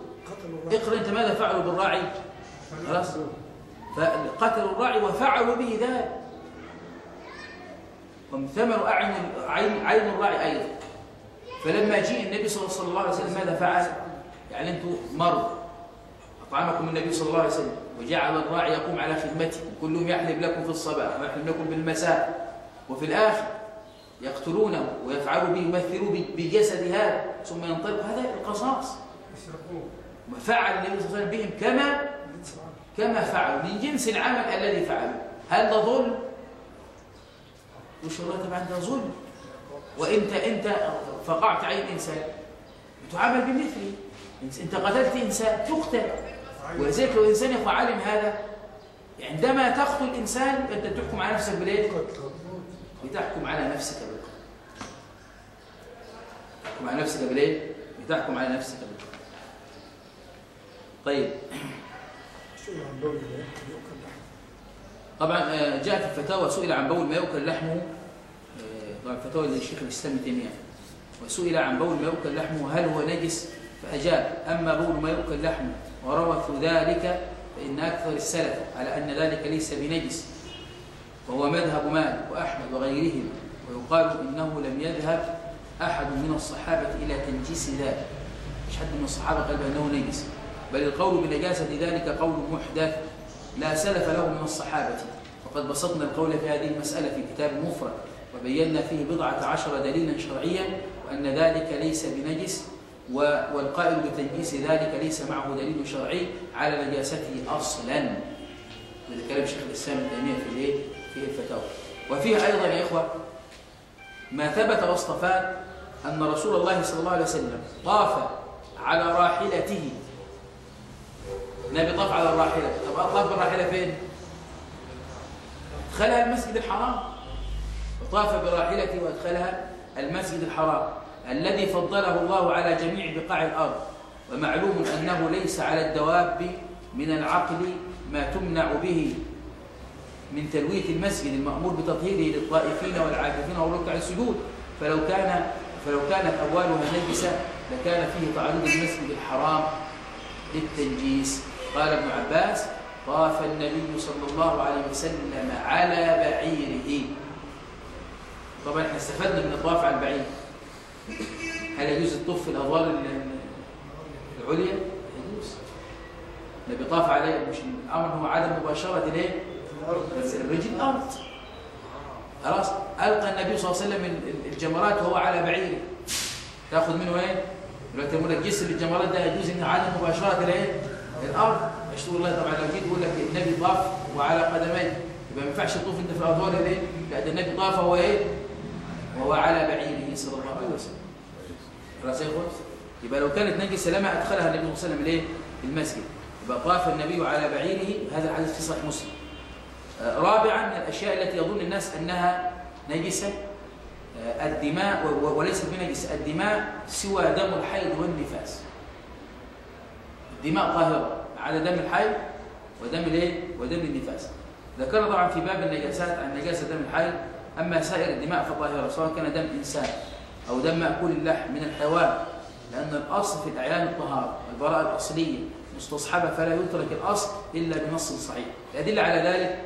Speaker 2: اقرأ أنت ماذا فعلوا بالراعي. خلاص. فقتلوا الراعي وفعلوا به ذلك. هم ثمروا أعين عين, عين الراعي أيضا. فلما جاء النبي صلى الله عليه وسلم ماذا فعل؟ يعني أنتم مرض أطعمكم النبي صلى الله عليه وسلم. وجعل الراعي يقوم على خدمتكم كلهم يحلب لكم في الصباح ويحلب لكم بالمساء. وفي الآخر يقتلونه ويفعلوا به يمثلوا به بجسد هذا. ثم ينطلق. هذا القصاص. فعل النبي صلى الله عليه وسلم بهم كما كما فعلوا. من جنس العمل الذي فعلوا هل ده ظلم؟ الله طبعا ده ظلم. وانت إنت فقعت عين انسان تعامل بمثله إنت قتلت إنسان تقتل. ولذلك لو إنسان يقع علم هذا عندما تقتل انسان أنت تحكم على نفسك بالإيه؟ بتحكم على نفسك بالقتل. تحكم على نفسك بالإيه؟ بتحكم على نفسك بالقتل. طيب.
Speaker 6: شو لحم
Speaker 2: طبعا آه، جاء في الفتاوى سئل عن بول ما يؤكل لحمه آه، طبعا فتاوى للشيخ الإسلام ابن تيمية. وسئل عن بول ما يؤكل لحمه هل هو نجس؟ فأجاب أما بول ما يؤكل لحمه وروث ذلك فإن أكثر السلف على أن ذلك ليس بنجس. وهو مذهب مالك وأحمد وغيرهم. ويقال إنه لم يذهب أحد من الصحابة إلى تنجيس ذلك. مش حد من الصحابة قال بأنه نجس. بل القول بنجاسة ذلك قول محدث. لا سلف له من الصحابة. وقد بسطنا القول في هذه المسألة في كتاب مفرد وبينا فيه بضعة عشر دليلا شرعيا وأن ذلك ليس بنجس والقائل بتنجيس ذلك ليس معه دليل شرعي على نجاسته أصلا. هذا كلام شيخ الإسلام ابن تيمية في الإيه؟ في الفتاوى. وفيه أيضا يا إخوة ما ثبت واصطفاد أن رسول الله صلى الله عليه وسلم طاف على راحلته. النبي طاف على الراحلة. طب طاف بالراحلة فين؟ أدخلها المسجد الحرام. وطاف براحلته وأدخلها المسجد الحرام الذي فضله الله على جميع بقاع الأرض. ومعلوم أنه ليس على الدواب من العقل ما تمنع به من تلويث المسجد المأمور بتطهيره للطائفين والعاكفين والركع السجود فلو كان فلو كانت أولها نجسة لكان فيه تعرض المسجد الحرام للتنجيس. قال ابن عباس طاف النبي صلى الله عليه وسلم على بعيره طبعا إحنا استفدنا من الطواف على البعير هل يجوز الطوف في الادوار ال- العليا؟ يجوز النبي طاف عليه مش الأمر هو عدم مباشرة الايه؟ بس الرجل الأرض خلاص ألقى النبي صلى الله عليه وسلم ال- ال- الجمرات وهو على بعيره تأخذ منه إيه؟ دلوقتي يقول لك جسر الجمرات ده يجوز ان عدم مباشرة الايه؟ الأرض اشتغل الله طبعا لو جيت يقول لك النبي طاف وعلى قدميه يبقى ما ينفعش تطوف انت في الادوار الإيه؟ لا ده النبي طاف وهو إيه؟ وهو على بعيره صلى الله عليه وسلم خلاص يا إخوان يبقى لو كانت نجسه لما أدخلها النبي صلى الله عليه وسلم الايه؟ المسجد يبقى طاف النبي على بعيره هذا الحديث في صحيح مسلم آه، رابعا من الأشياء التي يظن الناس أنها نجسة آه، الدماء وليست بنجس الدماء سوى دم الحيض والنفاس الدماء طاهرة ما عدا دم الحيض ودم الايه؟ ودم النفاس. ذكر طبعا في باب النجاسات عن نجاسة دم الحيض أما سائر الدماء فطاهرة سواء كان دم إنسان أو دم مأكول اللحم من الحيوان لأن الأصل في الأعيان الطهارة البراءة الأصلية مستصحبة فلا يترك الأصل إلا بنص صحيح. الادله على ذلك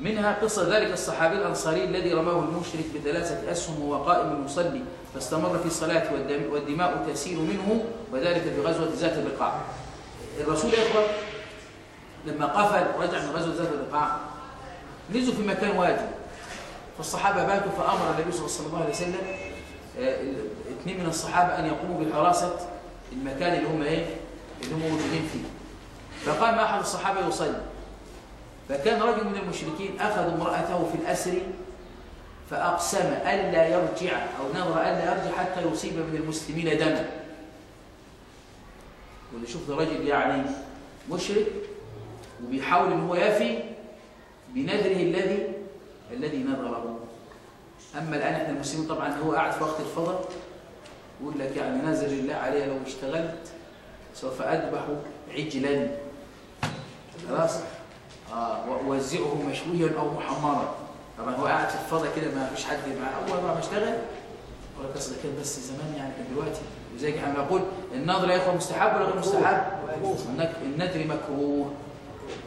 Speaker 2: منها قصة ذلك الصحابي الأنصاري الذي رماه المشرك بثلاثة أسهم وهو قائم يصلي فاستمر في الصلاة والدم والدماء تسيل منه وذلك في غزوة ذات الرقاع الرسول يا إخوة لما قفل رجع من غزوة ذات الرقاع نزلوا في مكان وادي فالصحابة باتوا فأمر النبي صلى الله عليه وسلم آه، اثنين من الصحابة أن يقوموا بحراسة المكان اللي هم إيه؟ اللي هم موجودين فيه. فقام أحد الصحابة يصلي. فكان رجل من المشركين أخذ امرأته في الأسر فأقسم ألا يرجع أو نظر ألا يرجع حتى يصيب من المسلمين دما. واللي شوف ده راجل يعني مشرك وبيحاول إن هو يفي بنذره الذي الذي نذره. أما الآن إحنا المسلمين طبعا هو قاعد في وقت الفضل يقول لك يعني نذر الله علي لو اشتغلت سوف أذبح عجلا. خلاص؟ آه وأوزعه مشويا أو محمرا. طبعا هو قاعد في الفضل كده ما فيش حد معاه. أول ما اشتغل ولا قصد كده بس زمان يعني كان دلوقتي؟ وزي إحنا بنقول النظر يا اخوه مستحب ولا غير مستحب؟ النذر مكروه.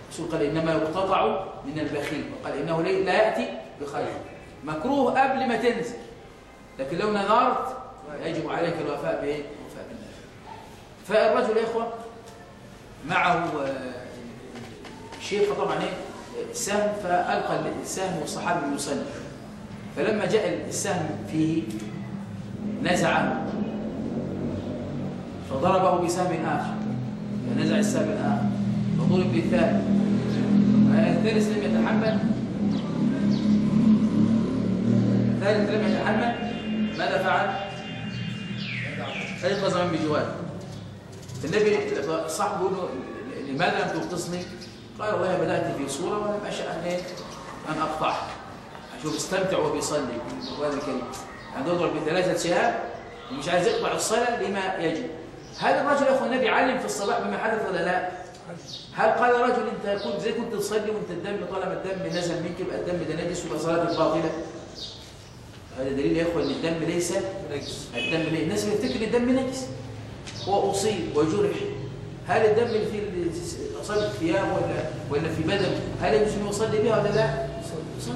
Speaker 2: الرسول قال إنما يقتطع من البخيل. وقال إنه لا يأتي بخير مكروه قبل ما تنزل. لكن لو نذرت يجب عليك الوفاء بإيه؟ الوفاء بالنذر. فالرجل يا إخوة معه آه، شيخ طبعا إيه؟ السهم فألقى السهم والصحابي يصلي. فلما جاء السهم فيه نزعه فضربه بسهم آخر. فنزع السهم الآخر. فضرب بالثالث الثالث لم يتحمل. الثالث لم يتحمل. ماذا فعل؟ أيقظ من بجواره فالنبي صاحبه له لماذا لم تغتصني؟ قال والله بدأت في صورة ولم أشأ أن إيه؟ أن أقطعها. أشوف استمتع وهو بيصلي. بالقرآن الكريم عنده يضرب بثلاثة سهام ومش عايز يقطع الصلاة لما يجب. هل الرجل يا اخو النبي علم في الصلاة بما حدث ولا لا؟ هل قال رجل أنت كنت زي كنت تصلي وأنت الدم طالما الدم نزل منك يبقى الدم ده نجس ويبقى صلاتك باطلة؟ هذا دليل يا أخوة إن الدم ليس نجس الدم ليه؟ الناس بتفتكر الدم نجس هو أصيب وجرح هل الدم اللي في اللي اصاب الثياب ولا ولا في بدن هل إنه يصلي بها ولا لا؟ يصلي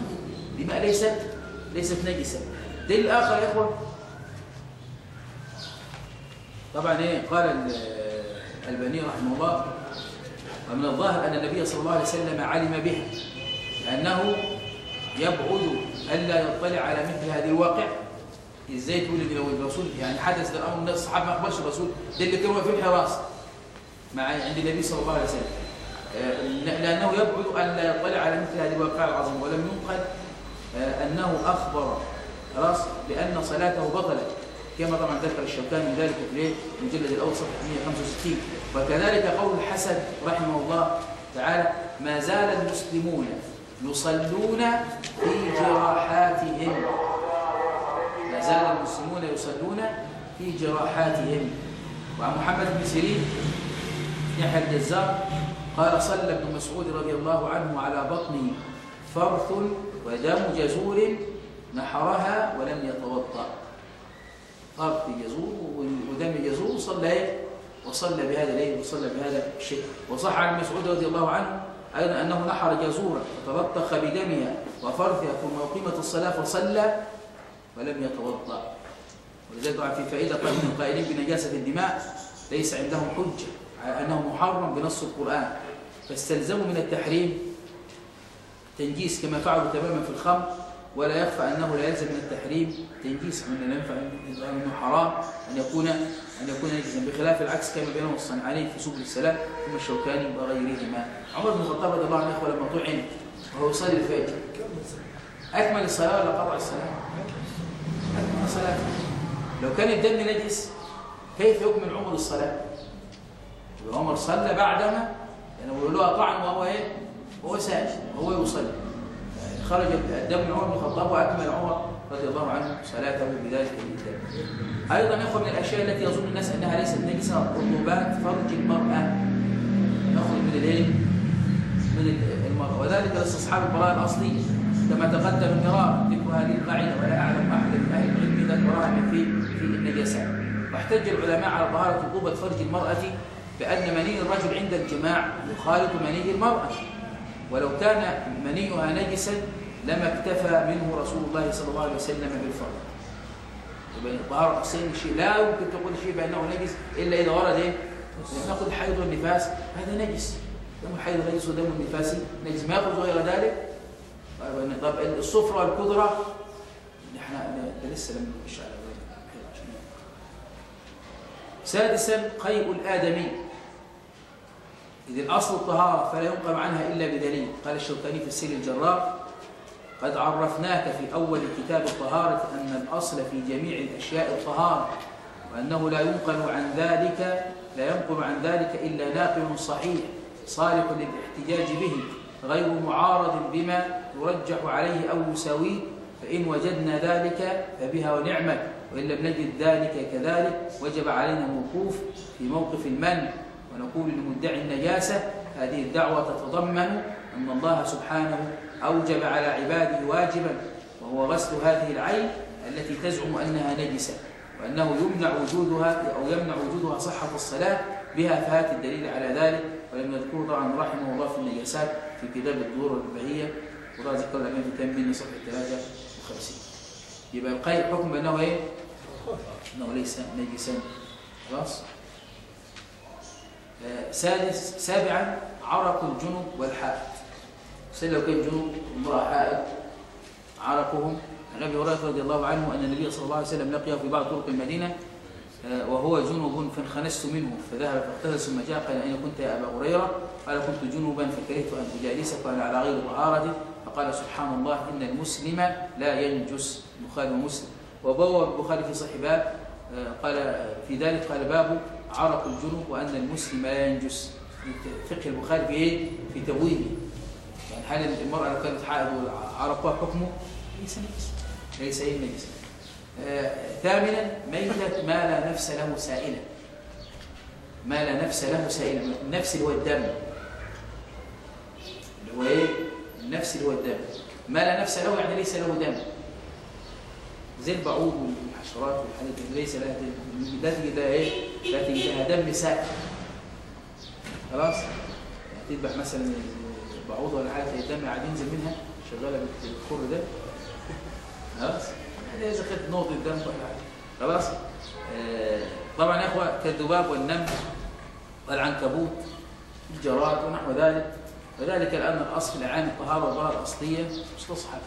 Speaker 2: دماء ليست ليست نجسة دليل آخر يا أخوة طبعا إيه قال ال- الباني رحمه الله ومن الظاهر أن النبي صلى الله عليه وسلم علم بها لأنه يبعد الا يطلع على مثل هذه الواقع. إزاي تقول لو الرسول؟ يعني حدث الامر الناس الصحابه ما اخبرش الرسول. ده اللي كانوا واقفين حراسه مع عند النبي صلى الله عليه وسلم. آه، لأنه يبعد أن لا يطلع على مثل هذه الواقعه العظيمه ولم ينقل آه، أنه أخبر خلاص بأن صلاته بطلت. كما طبعا ذكر الشوكاني ذلك في؟ المجلد الأول صفحه 165 وكذلك قول الحسن رحمه الله تعالى ما زال المسلمون يصلون في جراحاتهم. ما زال المسلمون يصلون في جراحاتهم. وعن محمد بن سيرين يحيى الجزار قال صلى ابن مسعود رضي الله عنه على بطنه فرث ودم جزور نحرها ولم يتوضأ فرث جزور ودم جزور صلى إيه؟ وصلى بهذا الايه وصلى بهذا الشيء. وصح عن مسعود رضي الله عنه أيضا أنه نحر جزورا فتلطخ بدمها وفرثها ثم أقيمت الصلاة فصلى ولم يتوضأ. ولذلك طبعا في فائدة قال من القائلين بنجاسة الدماء ليس عندهم حجة على أنه محرم بنص القرآن. فاستلزموا من التحريم تنجيس كما فعلوا تماما في الخمر ولا يخفى أنه لا يلزم من التحريم تنجيس من لا ينفع أنه حرام أن يكون أن يكون نجسا بخلاف العكس كما بينه الصنعاني في سبل السلام ثم الشوكاني وغيرهما عمر بن الخطاب رضي الله عنه لما طعن وهو يصلي الفجر أكمل الصلاة ولا قطع الصلاة؟ أكمل الصلاة لو كان الدم نجس كيف يكمل عمر الصلاة؟ يبقى عمر صلى بعدما يعني بيقول له طعن وهو إيه؟ وهو ساجد وهو يصلي خرج من عمر بن الخطاب وأكمل عمر رضي الله عنه صلاته بذلك الدم. أيضا يا من الأشياء التي يظن الناس أنها ليست نجسة رطوبات فرج المرأة نأخذ من الايه؟ من المرأة وذلك لاستصحاب البراءة الاصلي كما تقدم مرارا ذكر هذه القاعدة ولا أعلم احدا من أهل العلم ذكرها في في النجاسات. واحتج العلماء على طهارة رطوبه فرج المرأة بأن مني الرجل عند الجماع يخالط مني المرأة ولو كان منيها نجسا لما اكتفى منه رسول الله صلى الله عليه وسلم بالفرض. يبقى الطهارة حسين شيء لا يمكن تقول شيء بأنه نجس إلا إذا ورد إيه؟ ناخذ الحيض والنفاس هذا نجس. دم الحيض نجس ودم النفاس نجس. ما يأخذ غير ذلك؟ طب الصفرة والكدرة ده لسه لم نخش على. سادسا قيء الآدمي. إذ الأصل الطهارة فلا ينقل عنها إلا بدليل. قال الشوكاني في السيل الجرار قد عرفناك في أول كتاب الطهارة أن الأصل في جميع الأشياء الطهارة وأنه لا ينقل عن ذلك لا ينقل عن ذلك إلا ناقل صحيح صالح للاحتجاج به غير معارض بما يرجح عليه أو يساويه فإن وجدنا ذلك فبها ونعمت وإن لم نجد ذلك كذلك وجب علينا الوقوف في موقف المنع. ونقول لمدعي النجاسة هذه الدعوة تتضمن أن الله سبحانه أوجب على عباده واجبا وهو غسل هذه العين التي تزعم أنها نجسة وأنه يمنع وجودها أو يمنع وجودها صحة الصلاة بها فهات الدليل على ذلك. ولم يذكره طبعا رحمه الله في النجاسات في كتاب الدور والبهية وضع ذكر الأمين في تنبين صفحة 53 يبقى القيد حكم بأنه إيه؟ أنه ليس نجسا. خلاص؟ سادس سابعا عرق الجنب والحائط. سيد لو كان جنوب امرأة حائط عرقهم. عن ابي هريرة رضي الله عنه أن النبي صلى الله عليه وسلم لقيه في بعض طرق المدينة آه، وهو جنوب فانخنست منه فذهب فاغتسل ثم جاء قال أين كنت يا أبا هريرة؟ قال كنت جنوبا فكرهت أن أجالسك قال على غير طهاره فقال سبحان الله إن المسلم لا ينجس. البخاري ومسلم. وبوب البخاري في صحيح باب آه، قال في ذلك قال باب عرق الجنوب وأن المسلم لا ينجس. فقه البخاري في إيه؟ في تبويبه يعني هل المرأة لو كانت حائض عرقها حكمه؟ ليس نجس ليس إيه نجس. ثامنا ميتة ما لا نفس له سائلة. ما لا نفس له سائلة. النفس اللي هو الدم. اللي هو إيه؟ النفس اللي هو الدم. ما لا نفس له يعني ليس له دم. زي البعوض والحشرات والحاجات اللي ليس لها دم. لا تجد لها إيه؟ لا تجد لها دم سائل. خلاص؟ يعني تذبح مثلا بعوض ولا حاجة الدم قاعد ينزل منها شغالة بالخر ده. خلاص؟ هذه إذا كانت نقطة دم ولا حاجة. خلاص؟ آه طبعا يا إخوة كالذباب والنمل والعنكبوت الجراد ونحو ذلك. وذلك لأن الأصل العام الطهارة والطهاره الأصلية مستصحب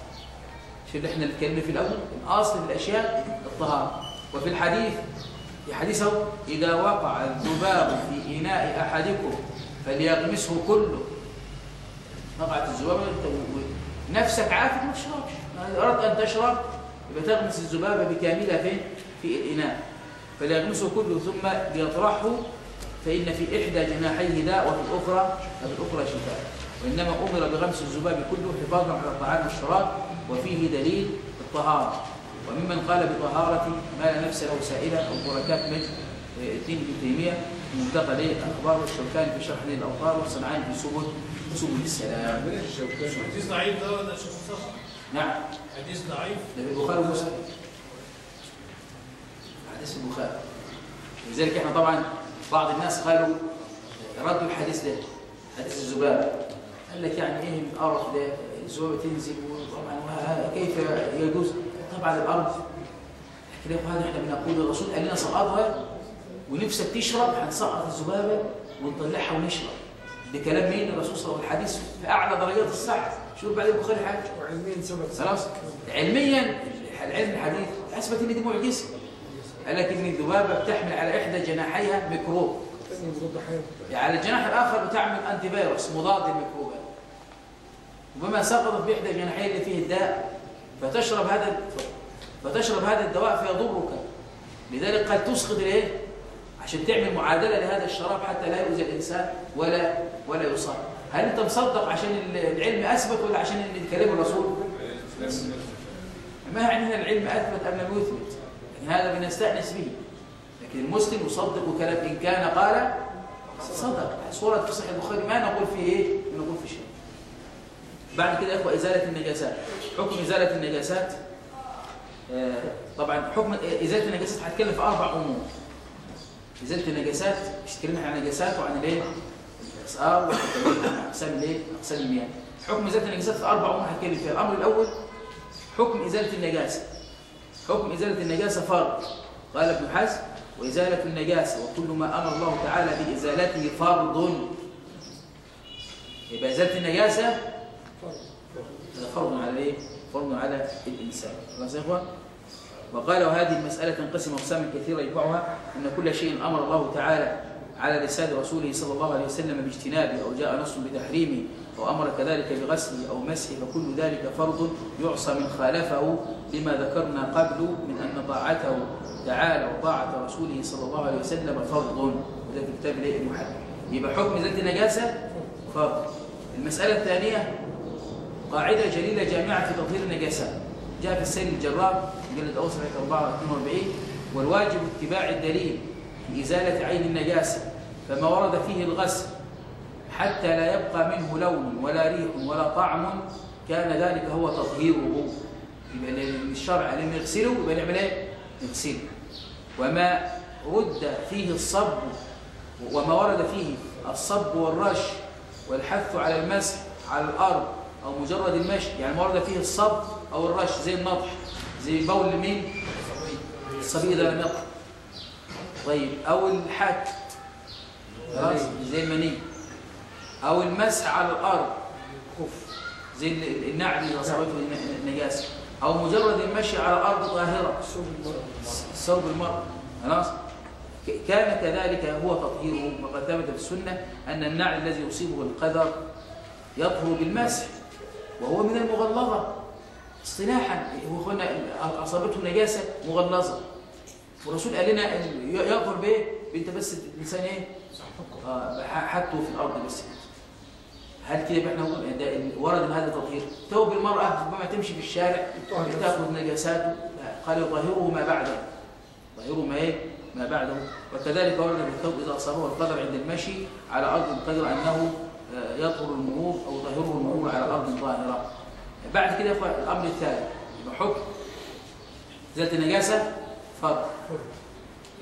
Speaker 2: شو اللي إحنا اتكلمنا في الأول الأصل الأشياء الطهارة. وفي الحديث في حديثه إذا وقع الذباب في إناء أحدكم فليغمسه كله. وقعت و- نفسك عافي ما تشربش. إذا أردت أن تشرب يبقى تغمس الذبابه بكاملها فين؟ في الإناء. فليغمسه كله ثم ليطرحه فإن في إحدى جناحيه داء وفي الاخرى وفي الاخرى شفاء. وإنما أمر بغمس الذباب كله حفاظا على الطعام والشراب وفيه دليل الطهارة. وممن قال بطهاره ما لا نفس له سائله أو بركات مجد الدين ابن تيمية. منتقى ليه أخبار الشوكاني في شرح نيل الاوطار والصنعاني في سبل سبل السلام.
Speaker 5: حديث ضعيف ده ولا شيخ مصطفى؟
Speaker 2: نعم.
Speaker 5: حديث ضعيف.
Speaker 2: ده في البخاري ومسلم. حديث البخاري. لذلك إحنا طبعا بعض الناس قالوا ردوا الحديث ده حديث الذبابه قال لك يعني إيه القرف ده؟ الذبابه تنزل وطبعا كيف يجوز؟ طبعا الأرض. لكن يا اخوان إحنا بنقول الرسول قال لنا سقطها ونفسك تشرب هنسقط الذبابة ونطلعها ونشرب. بكلام مين؟ الرسول صلى الله عليه وسلم. الحديث في أعلى درجات الصحه شوف بعد البخاري حاجة.
Speaker 6: وعلميا ثبت
Speaker 2: خلاص. علميا العلم الحديث. أثبت إن دي معجزة. قال لك إن الذبابة بتحمل على إحدى جناحيها ميكروب. يعني على الجناح الآخر بتعمل انتي فيروس مضاد للميكروبات وبما سقطت بإحدى جناحيها اللي فيه الداء. فتشرب هذا فتشرب هذا الدواء فيضرك. لذلك قال تسقط الايه عشان تعمل معادلة لهذا الشراب حتى لا يؤذي الإنسان ولا ولا يصاب. هل أنت مصدق عشان العلم أثبت ولا عشان اللي كلام الرسول؟ ما يعني العلم أثبت أم لم يثبت؟ يعني هذا بنستانس به. لكن المسلم يصدق كلام إن كان قال صدق. صورة في صحيح البخاري ما نقول فيه إيه؟ نقول في شيء. بعد كده يا إخوة إزالة النجاسات. حكم إزالة النجاسات آه، طبعا حكم إزالة النجاسات هتكلم في أربع أمور. إزالة النجاسات مش تكلمنا عن النجاسات وعن الايه الاسعار وهتكلمنا عن أقسام الايه أقسام المياه. حكم إزالة النجاسات في أربع أمور هتكلم فيها. الأمر الأول حكم إزالة النجاسة. حكم إزالة النجاسة فرض. قال ابن حزم وإزالة النجاسة وكل ما أمر الله تعالى بإزالته فرض. يبقى إزالة النجاسة فرض على الايه؟ فرض على الإنسان. خلاص يا إخوان؟ وقال وهذه المسألة تنقسم أقساما كثيرة يجمعها أن كل شيء أمر الله تعالى على لسان رسوله صلى الله عليه وسلم باجتنابه أو جاء نص بتحريمه أو أمر كذلك بغسله أو مسحه فكل ذلك فرض يعصى من خالفه لما ذكرنا قبل من أن طاعته تعالى وطاعة رسوله صلى الله عليه وسلم فرض. وده في كتاب الايه المحرم يبقى حكم ذات النجاسة فرض. المسألة الثانية قاعدة جليلة جامعة في تطهير النجاسات جاء في السيد الجراب مجلد أول صفحة 442 والواجب اتباع الدليل في إزالة عين النجاسة فما ورد فيه الغسل حتى لا يبقى منه لون ولا ريح ولا طعم كان ذلك هو تطهيره. يبقى ال- الشرع لما يغسله يبقى نعمل إيه؟ نغسله. وما رد فيه الصب وما ورد فيه الصب والرش والحث على المسح على الأرض أو مجرد المشي يعني ورد فيه الصب أو الرش زي النطح زي بول مين؟ الصبي إذا لم يطح طيب أو الحك زي المني. أو المسح على الأرض خف زي ال- النعل إذا أصابته النجاسة. أو مجرد المشي على أرض طاهرة.
Speaker 6: المرأة
Speaker 2: ثوب المرء خلاص. كان كذلك هو تطهيره وقد ثبت في السنة أن النعل الذي يصيبه القدر يطهر بالمسح. وهو من المغلظة. اصطلاحا هو قلنا أصابته نجاسة مغلظة. والرسول قال لنا إن ي- يطهر بايه؟ بنت بس الإنسان إيه؟ آه، حطه في الأرض بس. هل كده إحنا ورد هذا التطهير؟ ثوب المرأة ربما تمشي في الشارع تاخذ نجاساته. قال يطهره ما بعده. طهره ما إيه؟ ما بعده. وكذلك ورد بالثوب إذا اصابه القدر عند المشي على أرض قدر أنه يطهر المرور أو يطهره المرور على أرض طاهره بعد كده يا إخوان الأمر الثالث يبقى حكم. ذات النجاسة فرض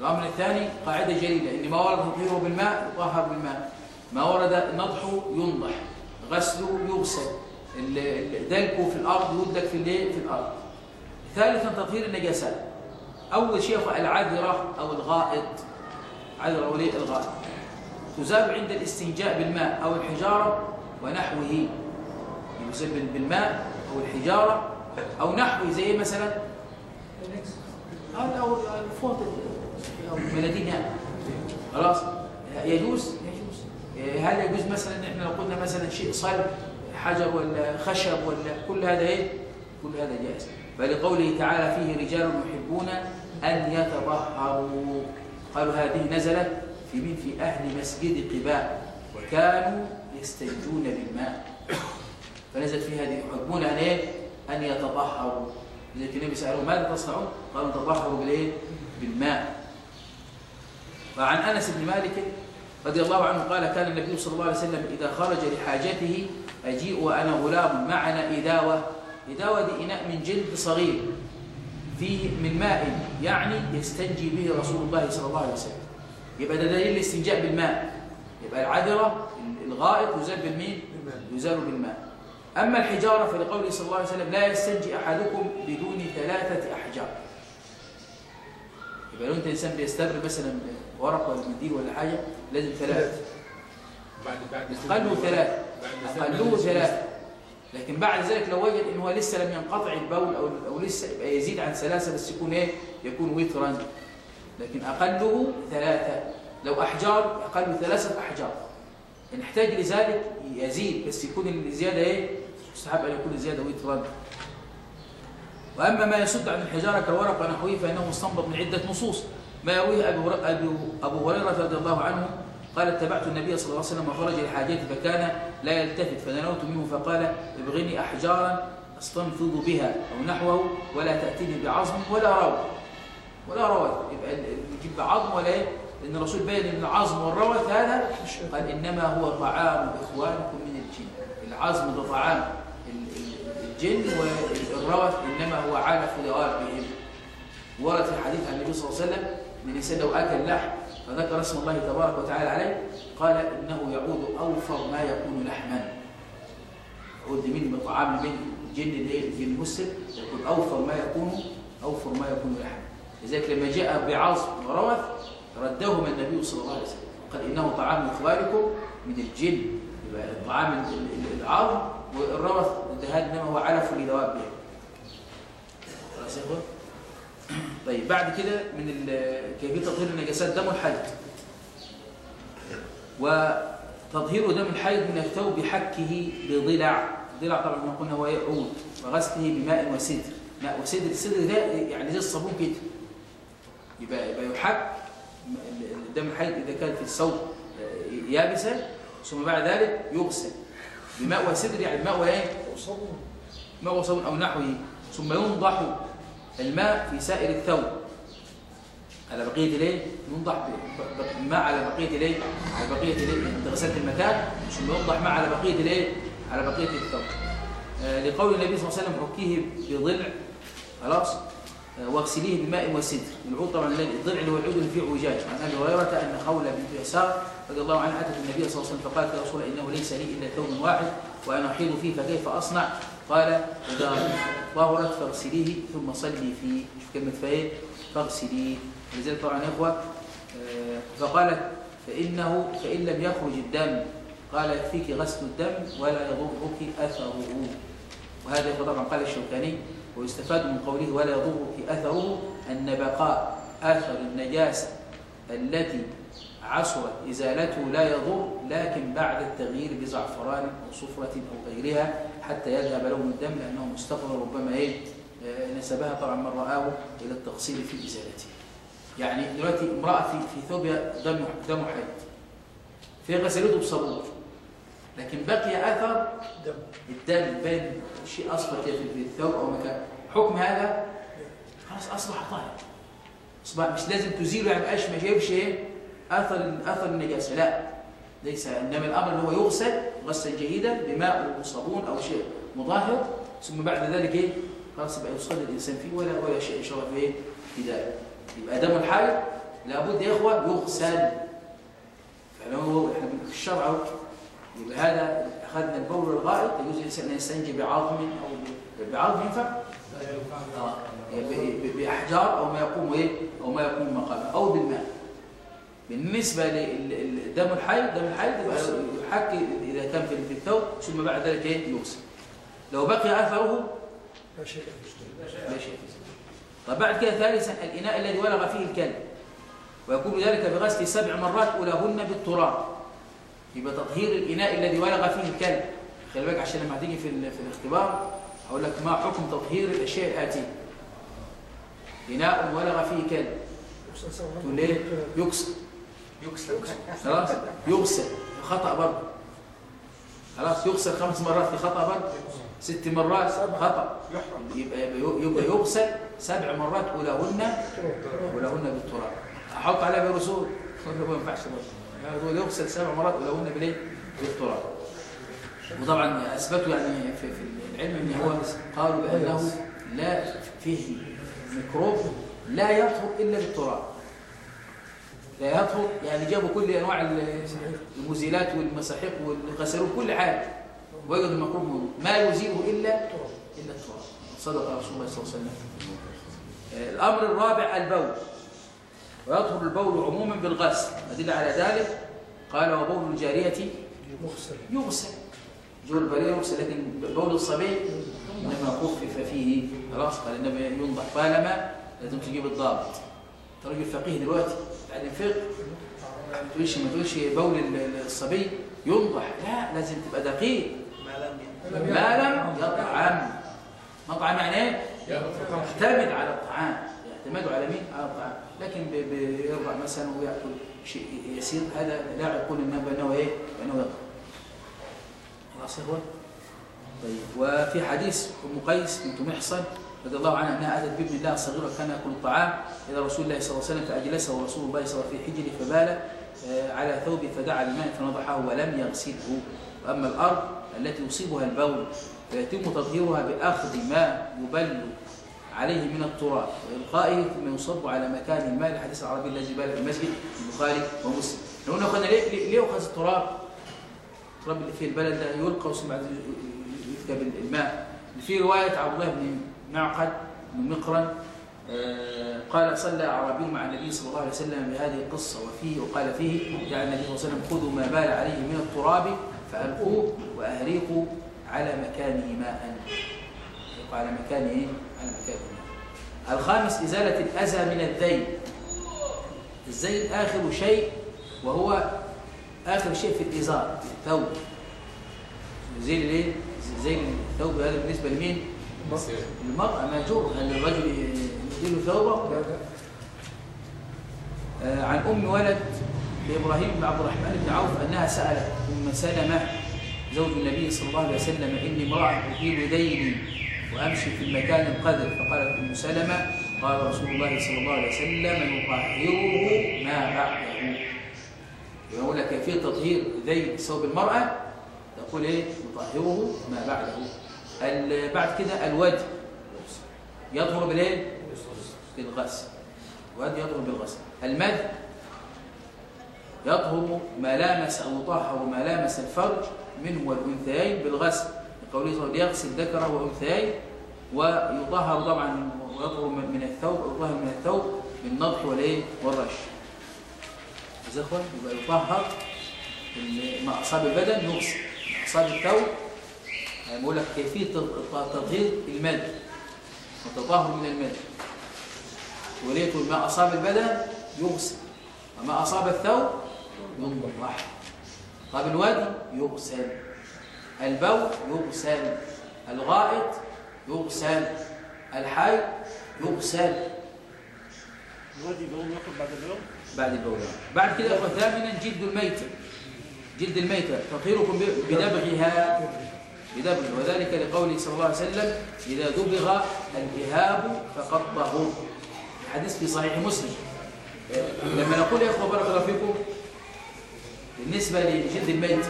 Speaker 2: الأمر الثاني قاعدة جليله إن ما ورد تطهيره بالماء يطهر بالماء. ما ورد نضحه ينضح غسله يغسل. دلكه في الأرض يدلك في الإيه؟ في الأرض. ثالثا تطهير النجاسات أول شيء هو العذرة أو الغائط. عذرة ولي الغائط. تزال عند الاستنجاء بالماء أو الحجارة ونحوه يزال بال- بالماء أو الحجارة أو نحوه زي مثلا أو الفوط يعني خلاص؟ يجوز؟ يجوز. هل يجوز مثلا ان إحنا لو قلنا مثلا شيء صلب حجر ولا خشب ولا كل هذا إيه؟ كل هذا جائز. فلقوله تعالى فيه رجال يحبون أن يتطهروا. قالوا هذه نزلت من في أهل مسجد قباء وكانوا يستنجون بالماء فنزلت في هذه يحبون ان إيه أن يتطهروا. لذلك النبي سأله ماذا تصنعون قالوا تطهروا بالإيه؟ بالماء. وعن أنس بن مالك رضي الله عنه قال كان النبي صلى الله عليه وسلم إذا خرج لحاجته أجيء وأنا غلام معنا إداوة. إداوة دي إناء من جلد صغير. فيه من ماء يعني يستنجي به رسول الله صلى الله عليه وسلم. يبقى ده دليل الاستنجاء بالماء. يبقى العذرة الغائط يزال بالمين؟ يزال بالماء. أما الحجارة فلقوله صلى الله عليه وسلم لا يستنجي أحدكم بدون ثلاثة أحجار. يبقى لو أنت إنسان بيستبرد مثلا ورق ولا منديل ولا حاجة لازم ثلاثة.
Speaker 1: بعد بعد
Speaker 2: اقله ثلاثة.
Speaker 1: بعد
Speaker 2: اقله ثلاثة. لكن بعد ذلك لو وجد ان هو لسه لم ينقطع البول أو أو لسه يبقى يزيد عن ثلاثة بس يكون إيه؟ يكون وترا. لكن أقله ثلاثة. لو أحجار أقل ثلاثة أحجار. إن احتاج لذلك يزيد بس يكون الزياده إيه؟ يستحب أن يكون الزياده وترا وأما ما يصد عن الحجارة كالورق ونحوه فإنه مستنبط من عدة نصوص. ما يرويه ابو هر- ابو أبو هريرة رضي الله عنه قال اتبعت النبي صلى الله عليه وسلم وخرج لحاجته فكان لا يلتفت فدنوت منه فقال ابغني أحجارا استنفض بها أو نحوه ولا تأتيني بعظم ولا روث ولا روث. يبقى نجيب بعظم ولا إيه؟ لأن الرسول بين ان العظم والروث هذا قال إنما هو طعام إخوانكم من الجن. العظم ده طعام ال- ال- الجن والروث إنما هو علف دوابهم ورد في حديث عن النبي صلى الله عليه وسلم ان الانسان لو أكل لحم فذكر اسم الله تبارك وتعالى عليه قال إنه يعود أوفر ما يكون لحما. يعود من طعام من الجن اللي هي الجن المسلم يكون أوفر ما يكون أوفر ما يكون لحما لذلك لما جاء بعظم وروث ردهما النبي صلى الله عليه وسلم قال إنه طعام إخوانكم من الجن يبقى الطعام ال- ال- العظم والروث ده هذا إنما هو علف لدوابهم خلاص يا إخوان؟ طيب بعد كده من كيفية تطهير النجاسات دم الحيض. وتطهير دم الحيض من الثوب بحكه بضلع. ضلع طبعا ما قلنا هو عود وغسله بماء وسدر. ماء وسدر السدر ده يعني زي الصابون كده. يبقى يبقى يحك الدم الحيض إذا كان في الثوب آه، يابسا ثم بعد ذلك يغسل بماء وسدر يعني ماء
Speaker 6: وإيه؟
Speaker 2: ماء وصابون أو نحوه. ثم ينضح الماء في سائر الثوب. على بقية الإيه؟ ينضح الماء على بقية الإيه؟ على بقية الإيه؟ انت غسلت المكان ثم ينضح ماء على بقية الإيه؟ على بقية الثوب. آه لقول النبي صلى الله عليه وسلم حكيه بضلع. خلاص. واغسليه بماء وسدر. العود طبعا الضلع اللي هو العود فيه عجاج. عن أبي هريرة أن خوله بنت يسار رضي الله عنها أتت النبي صلى الله عليه وسلم فقالت يا رسول إنه ليس لي إلا ثوب واحد وأنا أحيض فيه فكيف أصنع؟ قال إذا طهرت فاغسليه ثم صلي فيه. شوف كلمة فايه؟ فاغسليه. ولذلك طبعا يا إخوة آه، فقالت فإنه فإن لم يخرج الدم قال يكفيك غسل الدم ولا يضرك أثره. وهذا طبعا قال الشوكاني. ويستفاد من قوله ولا يضرك أثره أن بقاء اثر النجاسة التي عسرت إزالته لا يضر لكن بعد التغيير بزعفران أو صفرة أو غيرها حتى يذهب لون الدم لأنه مستقر ربما إيه آه، نسبها طبعا من رآه إلى التقصير في إزالته. يعني دلوقتي في في ثوبها دم دم حيض في غسلته بصابون لكن بقي أثر
Speaker 6: دم.
Speaker 2: الدم بين شيء اصفر كده في الثوب أو مكان. حكم هذا؟ خلاص أصبح طاهر. أصبح مش لازم تزيله يعني مبقاش ما جايبش إيه؟ أثر أثر النجاسة. لا. ليس إنما الأمر اللي هو يغسل غسلا جيدا بماء وصابون أو شيء مطهر ثم بعد ذلك إيه؟ خلاص يبقى يصلي الإنسان فيه ولا ولا شيء يشرب فيه في ذلك. يبقى دم الحي لابد يا إخوة يغسل. فلو في الشرع. يبقى هذا أخذنا البول والغائط يجوز الإنسان أن يستنجي بعظم أو بعظم ينفع آه. بأحجار أو ما يقوم إيه؟ أو ما يقوم مقامه أو بالماء. بالنسبة للدم الحي دم الحي يبقى يحك إذا كان في الثوب ثم بعد ذلك إيه؟ يغسل. لو بقي أثره؟
Speaker 6: لا شيء
Speaker 2: لا شيء طب بعد كده ثالثا الإناء الذي ولغ فيه الكلب. ويكون ذلك بغسل سبع مرات اولهن بالتراب. يبقى تطهير الإناء الذي ولغ فيه الكلب. خلي بالك عشان لما هتيجي في في الاختبار هقول لك ما حكم تطهير الأشياء الآتية. إناء ولغ فيه كلب. تقول إيه؟ يكسر.
Speaker 1: يكسر.
Speaker 2: خلاص؟ يغسل. خطأ برضه. خلاص؟ يغسل خمس مرات في خطأ برضه؟ ست مرات؟ خطأ. يبقى يبقى يغسل سبع مرات اولهن ولهن بالتراب. أحط عليها برسول. ولا ما ينفعش برضه. هو يغسل سبع مرات ولهن بالايه بالتراب. وطبعا أثبتوا يعني في, في العلم إن هو قالوا بأنه لا فيه ميكروب لا يطهر إلا بالتراب. لا يطهر يعني جابوا كل أنواع ال- المزيلات والمساحيق والغسلوا كل حاجة. وجدوا الميكروب موجود ما يزيله الا إلا التراب. صدق رسول الله صلى الله عليه وسلم. الأمر الرابع البول. ويطهر البول عموما بالغسل. أدل على ذلك؟ قال وبول الجارية
Speaker 6: مغسل
Speaker 2: يغسل. بول البرية يغسل لكن بول الصبي إنما خفف فيه خلاص قال إنما ينضح. طالما لازم تجيب الضابط. أنت راجل فقيه دلوقتي تعلم فقه. ما تقولش ما تقولش بول ال- الصبي ينضح. لا لازم تبقى دقيق. ما لم يطعم مطعم يعني إيه؟ يعتمد على الطعام. يعتمد على مين؟ على الطعام. لكن ب- بيرضع مثلا ويأكل شيء يسير هذا لا يقول إنه بانه إيه؟ بانه يطعم خلاص إخوان؟ طيب وفي حديث أم قيس بنت محصن رضي الله عنها أنها آتت بابن الله صغيرا كان يأكل الطعام إلى رسول الله صلى الله عليه وسلم فأجلسه رسول الله صلى الله عليه وسلم في حجره فبال آه، على ثوبه فدعا الماء فنضحه ولم يغسله وأما الأرض التي يصيبها البول فيتم تطهيرها بأخذ ما يبل عليه من التراب والقائه ثم يصب على مكان الماء الحديث العربي الذي بال في المسجد البخاري ومسلم. لو اخوانا ليه ليه يؤخذ التراب؟ التراب اللي في البلد ده يلقى وثم بعد يكتب الماء في رواية عبد الله بن معقد بن مقرن آه، قال صلى أعرابي مع النبي صلى الله عليه وسلم بهذه القصة وفيه وقال فيه جعل النبي صلى الله عليه وسلم خذوا ما بال عليه من التراب فألقوه وأهريقوا على مكانه ماء. على مكانه ماء الخامس إزالة الأذى من الذيل الزيل آخر شيء وهو آخر شيء في الإزار في الثوب. زي الايه؟ زي الثوب هذا بالنسبة لمين؟ المرأة ماجور. هل الرجل يزيل ثوبه؟
Speaker 6: لا. لا
Speaker 2: آه، عن أم ولد لإبراهيم بن عبد الرحمن بن عوف أنها سألت. أم سلمة زوج النبي صلى الله عليه وسلم إني امرأة أطيل ديني. وأمشي في المكان القذر فقالت أم سلمة قال رسول الله صلى الله عليه وسلم يطهره ما بعده. يقول لك كيفية تطهير ذيل ثوب المرأة. تقول إيه؟ يطهره ما بعده. بعد كده الوجه. يطهر بالايه بالغسل. الوجه يطهر بالغسل. المد. يطهر ما لامس أو يطهر ما لامس الفرج منه والأنثيين بالغسل. لقوله صلى الله عليه وسلم يغسل ذكره وانثيين ويطهر طبعا ويطهر من من الثوب يطهر من الثوب بالنضح والإيه؟ والرش. إذا إخوان يبقى يطهر اصاب البدن يغسل. ما اصاب الثوب يعني بقول لك كيفية تط- تطهير المد والتطهر من المد وليته ما أصاب البدن يغسل. وما أصاب الثوب ينضح. طب الوادي؟ يغسل. البول يغسل الغائط يغسل الحي يغسل.
Speaker 4: الوادي بيقوم ياخد بعد اليوم؟
Speaker 2: بعد البول بعد كده يا ثامنا جلد الميتة جلد الميتة تطهيركم بدبغها. بدبغ وذلك لقوله صلى الله عليه وسلم إذا دبغ الإهاب فقد طهور حديث في صحيح مسلم. لما نقول يا اخوه بارك الله فيكم بالنسبة لجلد الميت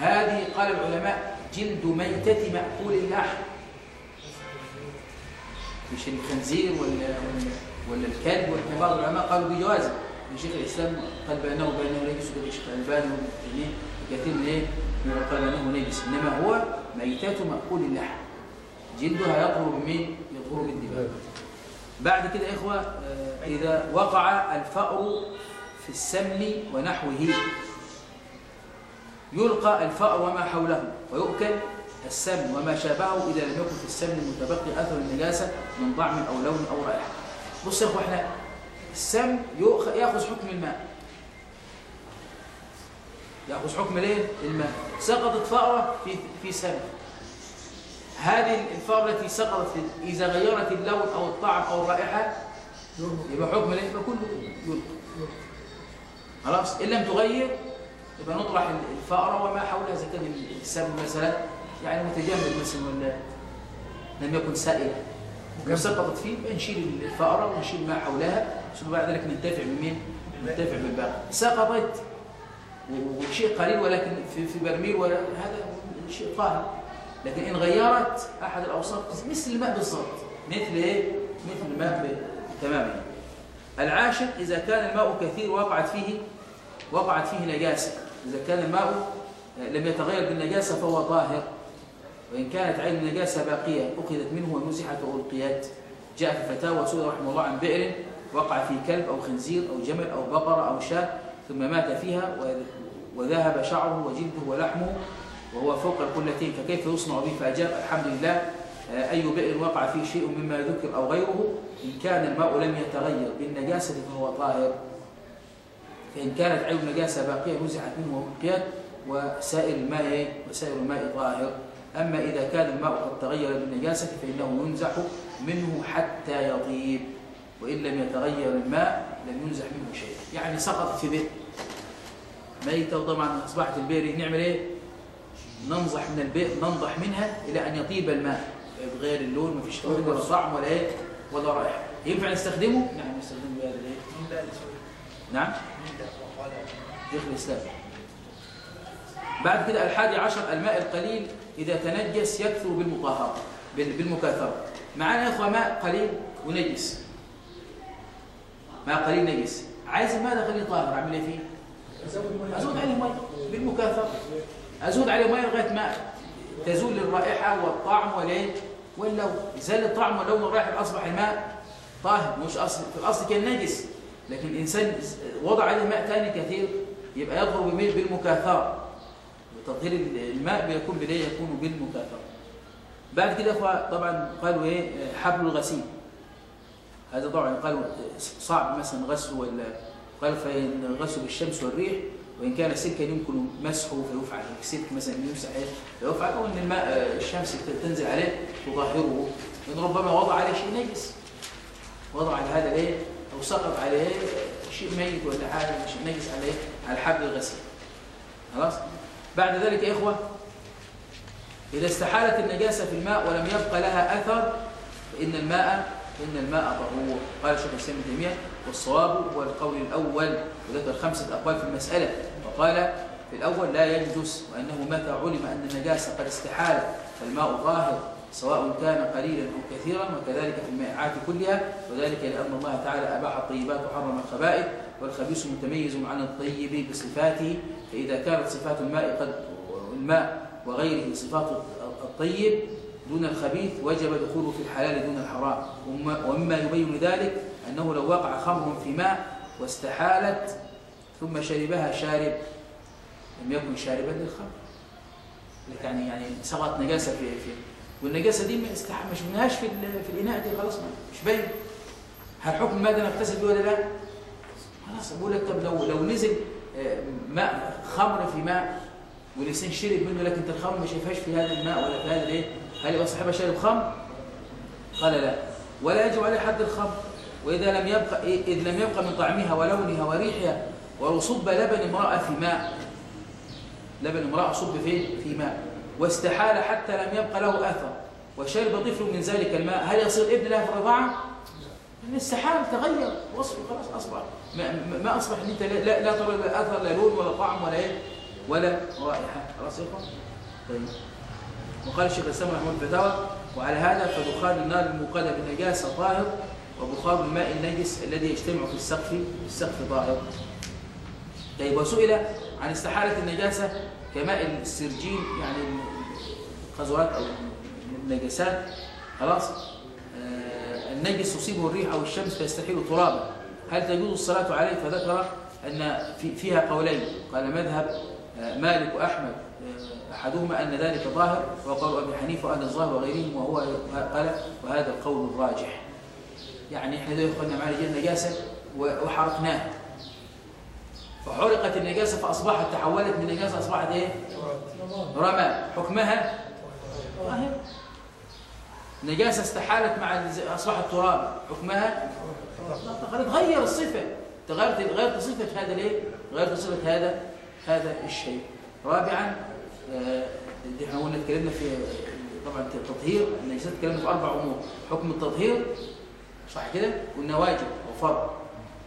Speaker 2: هذه قال العلماء جلد ميتة مأكول اللحم. مش الخنزير ولا ولا, الكلب ولا بعض العلماء قالوا بجوازه شيخ الإسلام قال بأنه بأنه الشيخ الالباني وابن كثير من إيه؟ من قال أنه نجس إنما هو ميتة مأكول اللحم. جلدها يطهر بمين؟ يطهر بالدماء بعد كده يا إخوة آه، إذا وقع الفأر في السمن ونحوه. يلقى الفأر وما حوله ويؤكل السمن وما شابهه إذا لم يكن في السمن متبقي أثر النجاسة من طعم أو لون أو رائحة. بص يا إخوة إحنا السمن يأخذ حكم الماء. يأخذ حكم الايه؟ الماء. سقطت فأرة في في سمن. هذه الفأرة التي سقطت إذا غيرت اللون أو الطعم أو الرائحة يبقى حكم الايه؟ يبقى كله يلقى. خلاص؟ إن لم تغير يبقى نطرح الفأرة وما حولها إذا كان السمن مثلا يعني متجمد مثلا ولا لم يكن سائلا لو سقطت فيه يبقى نشيل الفأرة ونشيل ما حولها ثم بعد ذلك ننتفع بمين؟ ننتفع بالباقي سقطت وشيء قليل ولكن في في برميل ولا هذا شيء طاهر. لكن إن غيرت أحد الأوصاف مثل الماء بالضبط. مثل إيه؟ مثل الماء تماما. العاشر إذا كان الماء كثير وقعت فيه وقعت فيه نجاسة. إذا كان الماء لم يتغير بالنجاسة فهو طاهر. وإن كانت عين النجاسة باقية أخذت منه ومزحت وألقيت. جاء في فتاوى سئل رحمه الله عن بئر وقع فيه كلب أو خنزير أو جمل أو بقرة أو شاة ثم مات فيها وذهب شعره وجلده ولحمه وهو فوق القلتين فكيف يصنع به؟ فأجاب الحمد لله آه، أي بئر وقع فيه شيء مما ذكر أو غيره؟ إن كان الماء لم يتغير بالنجاسة فهو طاهر. فإن كانت عين النجاسة باقية نزعت منه وبقيت وسائر الماء وسائر الماء طاهر أما إذا كان الماء قد تغير بالنجاسة فإنه ينزح منه حتى يطيب. وإن لم يتغير الماء لم ينزح منه شيء يعني سقط في بئر ميتة وطبعا أصبحت البئر نعمل إيه؟ ننضح من البئر ننضح منها إلى أن يطيب الماء. بغير اللون ما فيش لون ولا طعم ولا إيه؟ ولا رائحة. ينفع نستخدمه؟ نعم نستخدمه بهذا الإيه؟ نعم؟ شيخ الإسلام. بعد كده الحادي عشر الماء القليل إذا تنجس يكثر بالمطهرة بال- بالمكاثرة. معانا يا إخوة ماء قليل ونجس. ماء قليل نجس عايز الماء ده قليل طاهر أعمل إيه فيه؟ أزود عليه ماء بالمكاثرة. أزود عليه ماء لغاية ما تزول الرائحة والطعم والإيه؟ واللون زال الطعم واللون والرائحة أصبح الماء طاهر مش أصل في الأصل كان نجس. لكن الإنسان وضع عليه ماء ثاني كثير. يبقى يظهر بميل- بالمكاثرة. وتطهير الماء بيكون بداية يكون بالمكاثرة. بعد كده يا إخوة طبعا قالوا إيه؟ حبل الغسيل. هذا طبعا قالوا صعب مثلا غسله ولا قال فإن غسله بالشمس والريح وإن كان سلكا يمكن مسحه فيفعل. السلك مثلا يمسح إيه؟ فيفعل أو إن الماء الشمس تنزل عليه تطهره. لأن ربما وضع عليه شيء نجس وضع على هذا الإيه؟ أو سقط عليه شيء ميت ولا حاجة شيء نجس عليه. على حبل الغسيل خلاص؟ بعد ذلك يا إخوة إذا استحالت النجاسة في الماء ولم يبقى لها أثر فإن الماء إن الماء طهور قال شيخ الإسلام ابن تيمية والصواب هو القول الأول وذكر خمسة أقوال في المسألة. وقال في الأول لا ينجس وأنه متى علم أن النجاسة قد استحالت فالماء طاهر سواء كان قليلا أو كثيرا وكذلك في المائعات كلها. وذلك لأن الله تعالى أباح الطيبات وحرم الخبائث. والخبيث متميز عن الطيب بصفاته فإذا كانت صفات الماء قد الماء وغيره صفات الطيب دون الخبيث وجب دخوله في الحلال دون الحرام. ومما- يبين ذلك أنه لو وقع خمر في ماء واستحالت ثم شربها شارب لم يكن شاربا للخمر. لك يعني يعني سقط نجاسة في في والنجاسة دي ما منهاش في في الإناء دي خلاص مش باين. هل حكم المادة نغتسل بيه ولا لا؟ خلاص بقول لك طب لو لو نزل آه، ماء خمر في ماء والإنسان شرب منه لكن الخمر ما شايفهاش في هذا الماء ولا في هذا الإيه؟ هل يبقى صاحبها شارب خمر؟ قال لا ولا يجب عليه حد الخمر وإذا لم يبقى إذ لم يبقى من طعمها ولونها وريحها ولو صب لبن امرأة في ماء لبن امرأة صب فين؟ في ماء واستحال حتى لم يبقى له أثر وشرب طفل من ذلك الماء هل يصير ابن له في الرضاعه؟ لأن استحال تغير وصفه خلاص اصبح ما, ما- أصبح ان انت لا لا, ترى لا أثر لا لون ولا طعم ولا إيه؟ ولا رائحة. خلاص؟ طيب. وقال الشيخ الإسلام رحمه الله الفتاوى وعلى هذا فدخان النار الموقدة بالنجاسة طاهر وبخار الماء النجس الذي يجتمع في السقف في السقف طاهر. طيب وسئل عن استحالة النجاسة كماء السرجين يعني القذورات أو النجاسات. خلاص؟ آه النجس تصيبه الريح أو الشمس فيستحيل ترابا هل تجوز الصلاة عليه؟ فذكر أن في فيها قولين. قال مذهب آه مالك وأحمد آه أحدهما أن ذلك ظاهر وقال أبي حنيفة وأهل الظاهر وغيرهم وهو قال وهذا القول الراجح. يعني إحنا ده يخلنا معنا جيل نجاسة وحرقناها فحرقت النجاسة فأصبحت تحولت من نجاسة أصبحت إيه؟ رمى. حكمها؟ نجاسة استحالت مع أصبحت تراب. حكمها؟ خلاص غير الصفة. تغيرت غيرت صفة هذا الايه؟ غيرت صفة هذا هذا الشيء. رابعا آه، دي إحنا قلنا اتكلمنا في طبعا التطهير. النجاسات اتكلمنا في أربع أمور. حكم التطهير صح كده؟ قلنا واجب أو فرض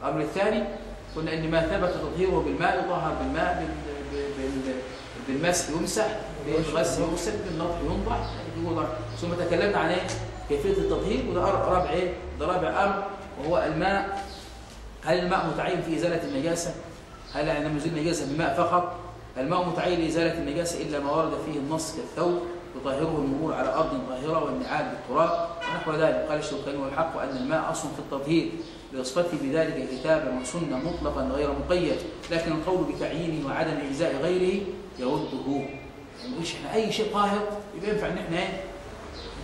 Speaker 2: الأمر الثاني قلنا إن ما ثبت تطهيره بالماء يطهر بالماء بال- بال- بال- بالمسح يمسح بالغسل يغسل بالنطح ينضح. ثم تكلمنا عن إيه؟ كيفية التطهير. وده رابع إيه؟ ده رابع أمر. وهو الماء. هل الماء متعين في إزالة النجاسة؟ هل يعني لما يزيل النجاسة بالماء فقط؟ الماء متعين لإزالة النجاسة إلا ما ورد فيه النص كالثوب يطهره المرور على أرض طاهرة والنعال بالتراب ونحو ذلك. قال الشوكاني والحق أن الماء أصل في التطهير لاصفته بذلك كتابا وسنه مطلقا غير مقيد. لكن القول بتعيينه وعدم إجزاء غيره يرده. يعني إحنا أي شيء طاهر يبقى ينفع إن إحنا إيه؟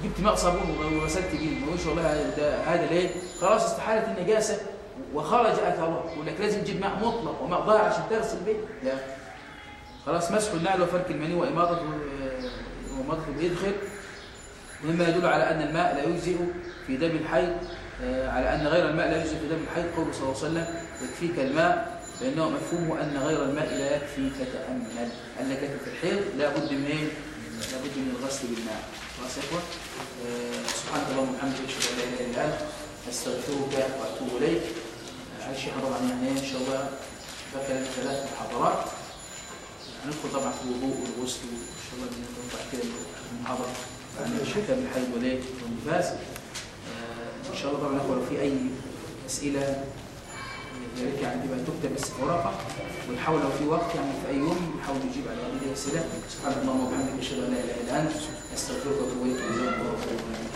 Speaker 2: جبت ماء صابون وغسلت بيه. ما يقولش والله هذا ليه؟ خلاص استحالت النجاسه وخرج أثره. يقول لك لازم تجيب ماء مطلق وماء ضائع عشان تغسل به لا. خلاص مسح النعل وفرك المني واماطته واماطته بيدخل مما يدل على أن الماء لا يجزئ في دم الحيض آه، على أن غير الماء لا يجزئ في دم الحيض قوله صلى الله عليه وسلم يكفيك الماء فإنه مفهومه أن غير الماء لا يكفي فتامل قال لك لكن في الحيض لا بد من إيه؟ لا بد من الغسل بالماء. خلاص يا اخوه سبحانك اللهم وبحمدك أشهد أن لا إله إلا أنت أستغفرك وأتوب إليك. آه، الشيخ طبعا يعني إن شاء الله. لنا ثلاث محاضرات. هندخل طبعا في الوضوء والغسل وإن شاء الله نطلع كده المحاضرة. عن احكام الحيض والايه والنفاس إن شاء الله طبعا لو في أي أسئلة يا ريت يعني تبقى تكتب بس في ورقه ونحاول لو في وقت يعني في أي يوم نحاول نجيب على هذه الأسئلة. سبحانك اللهم وبحمدك اشهد إن لا إله إلا أنت. أستغفرك وأتوب إليك. الله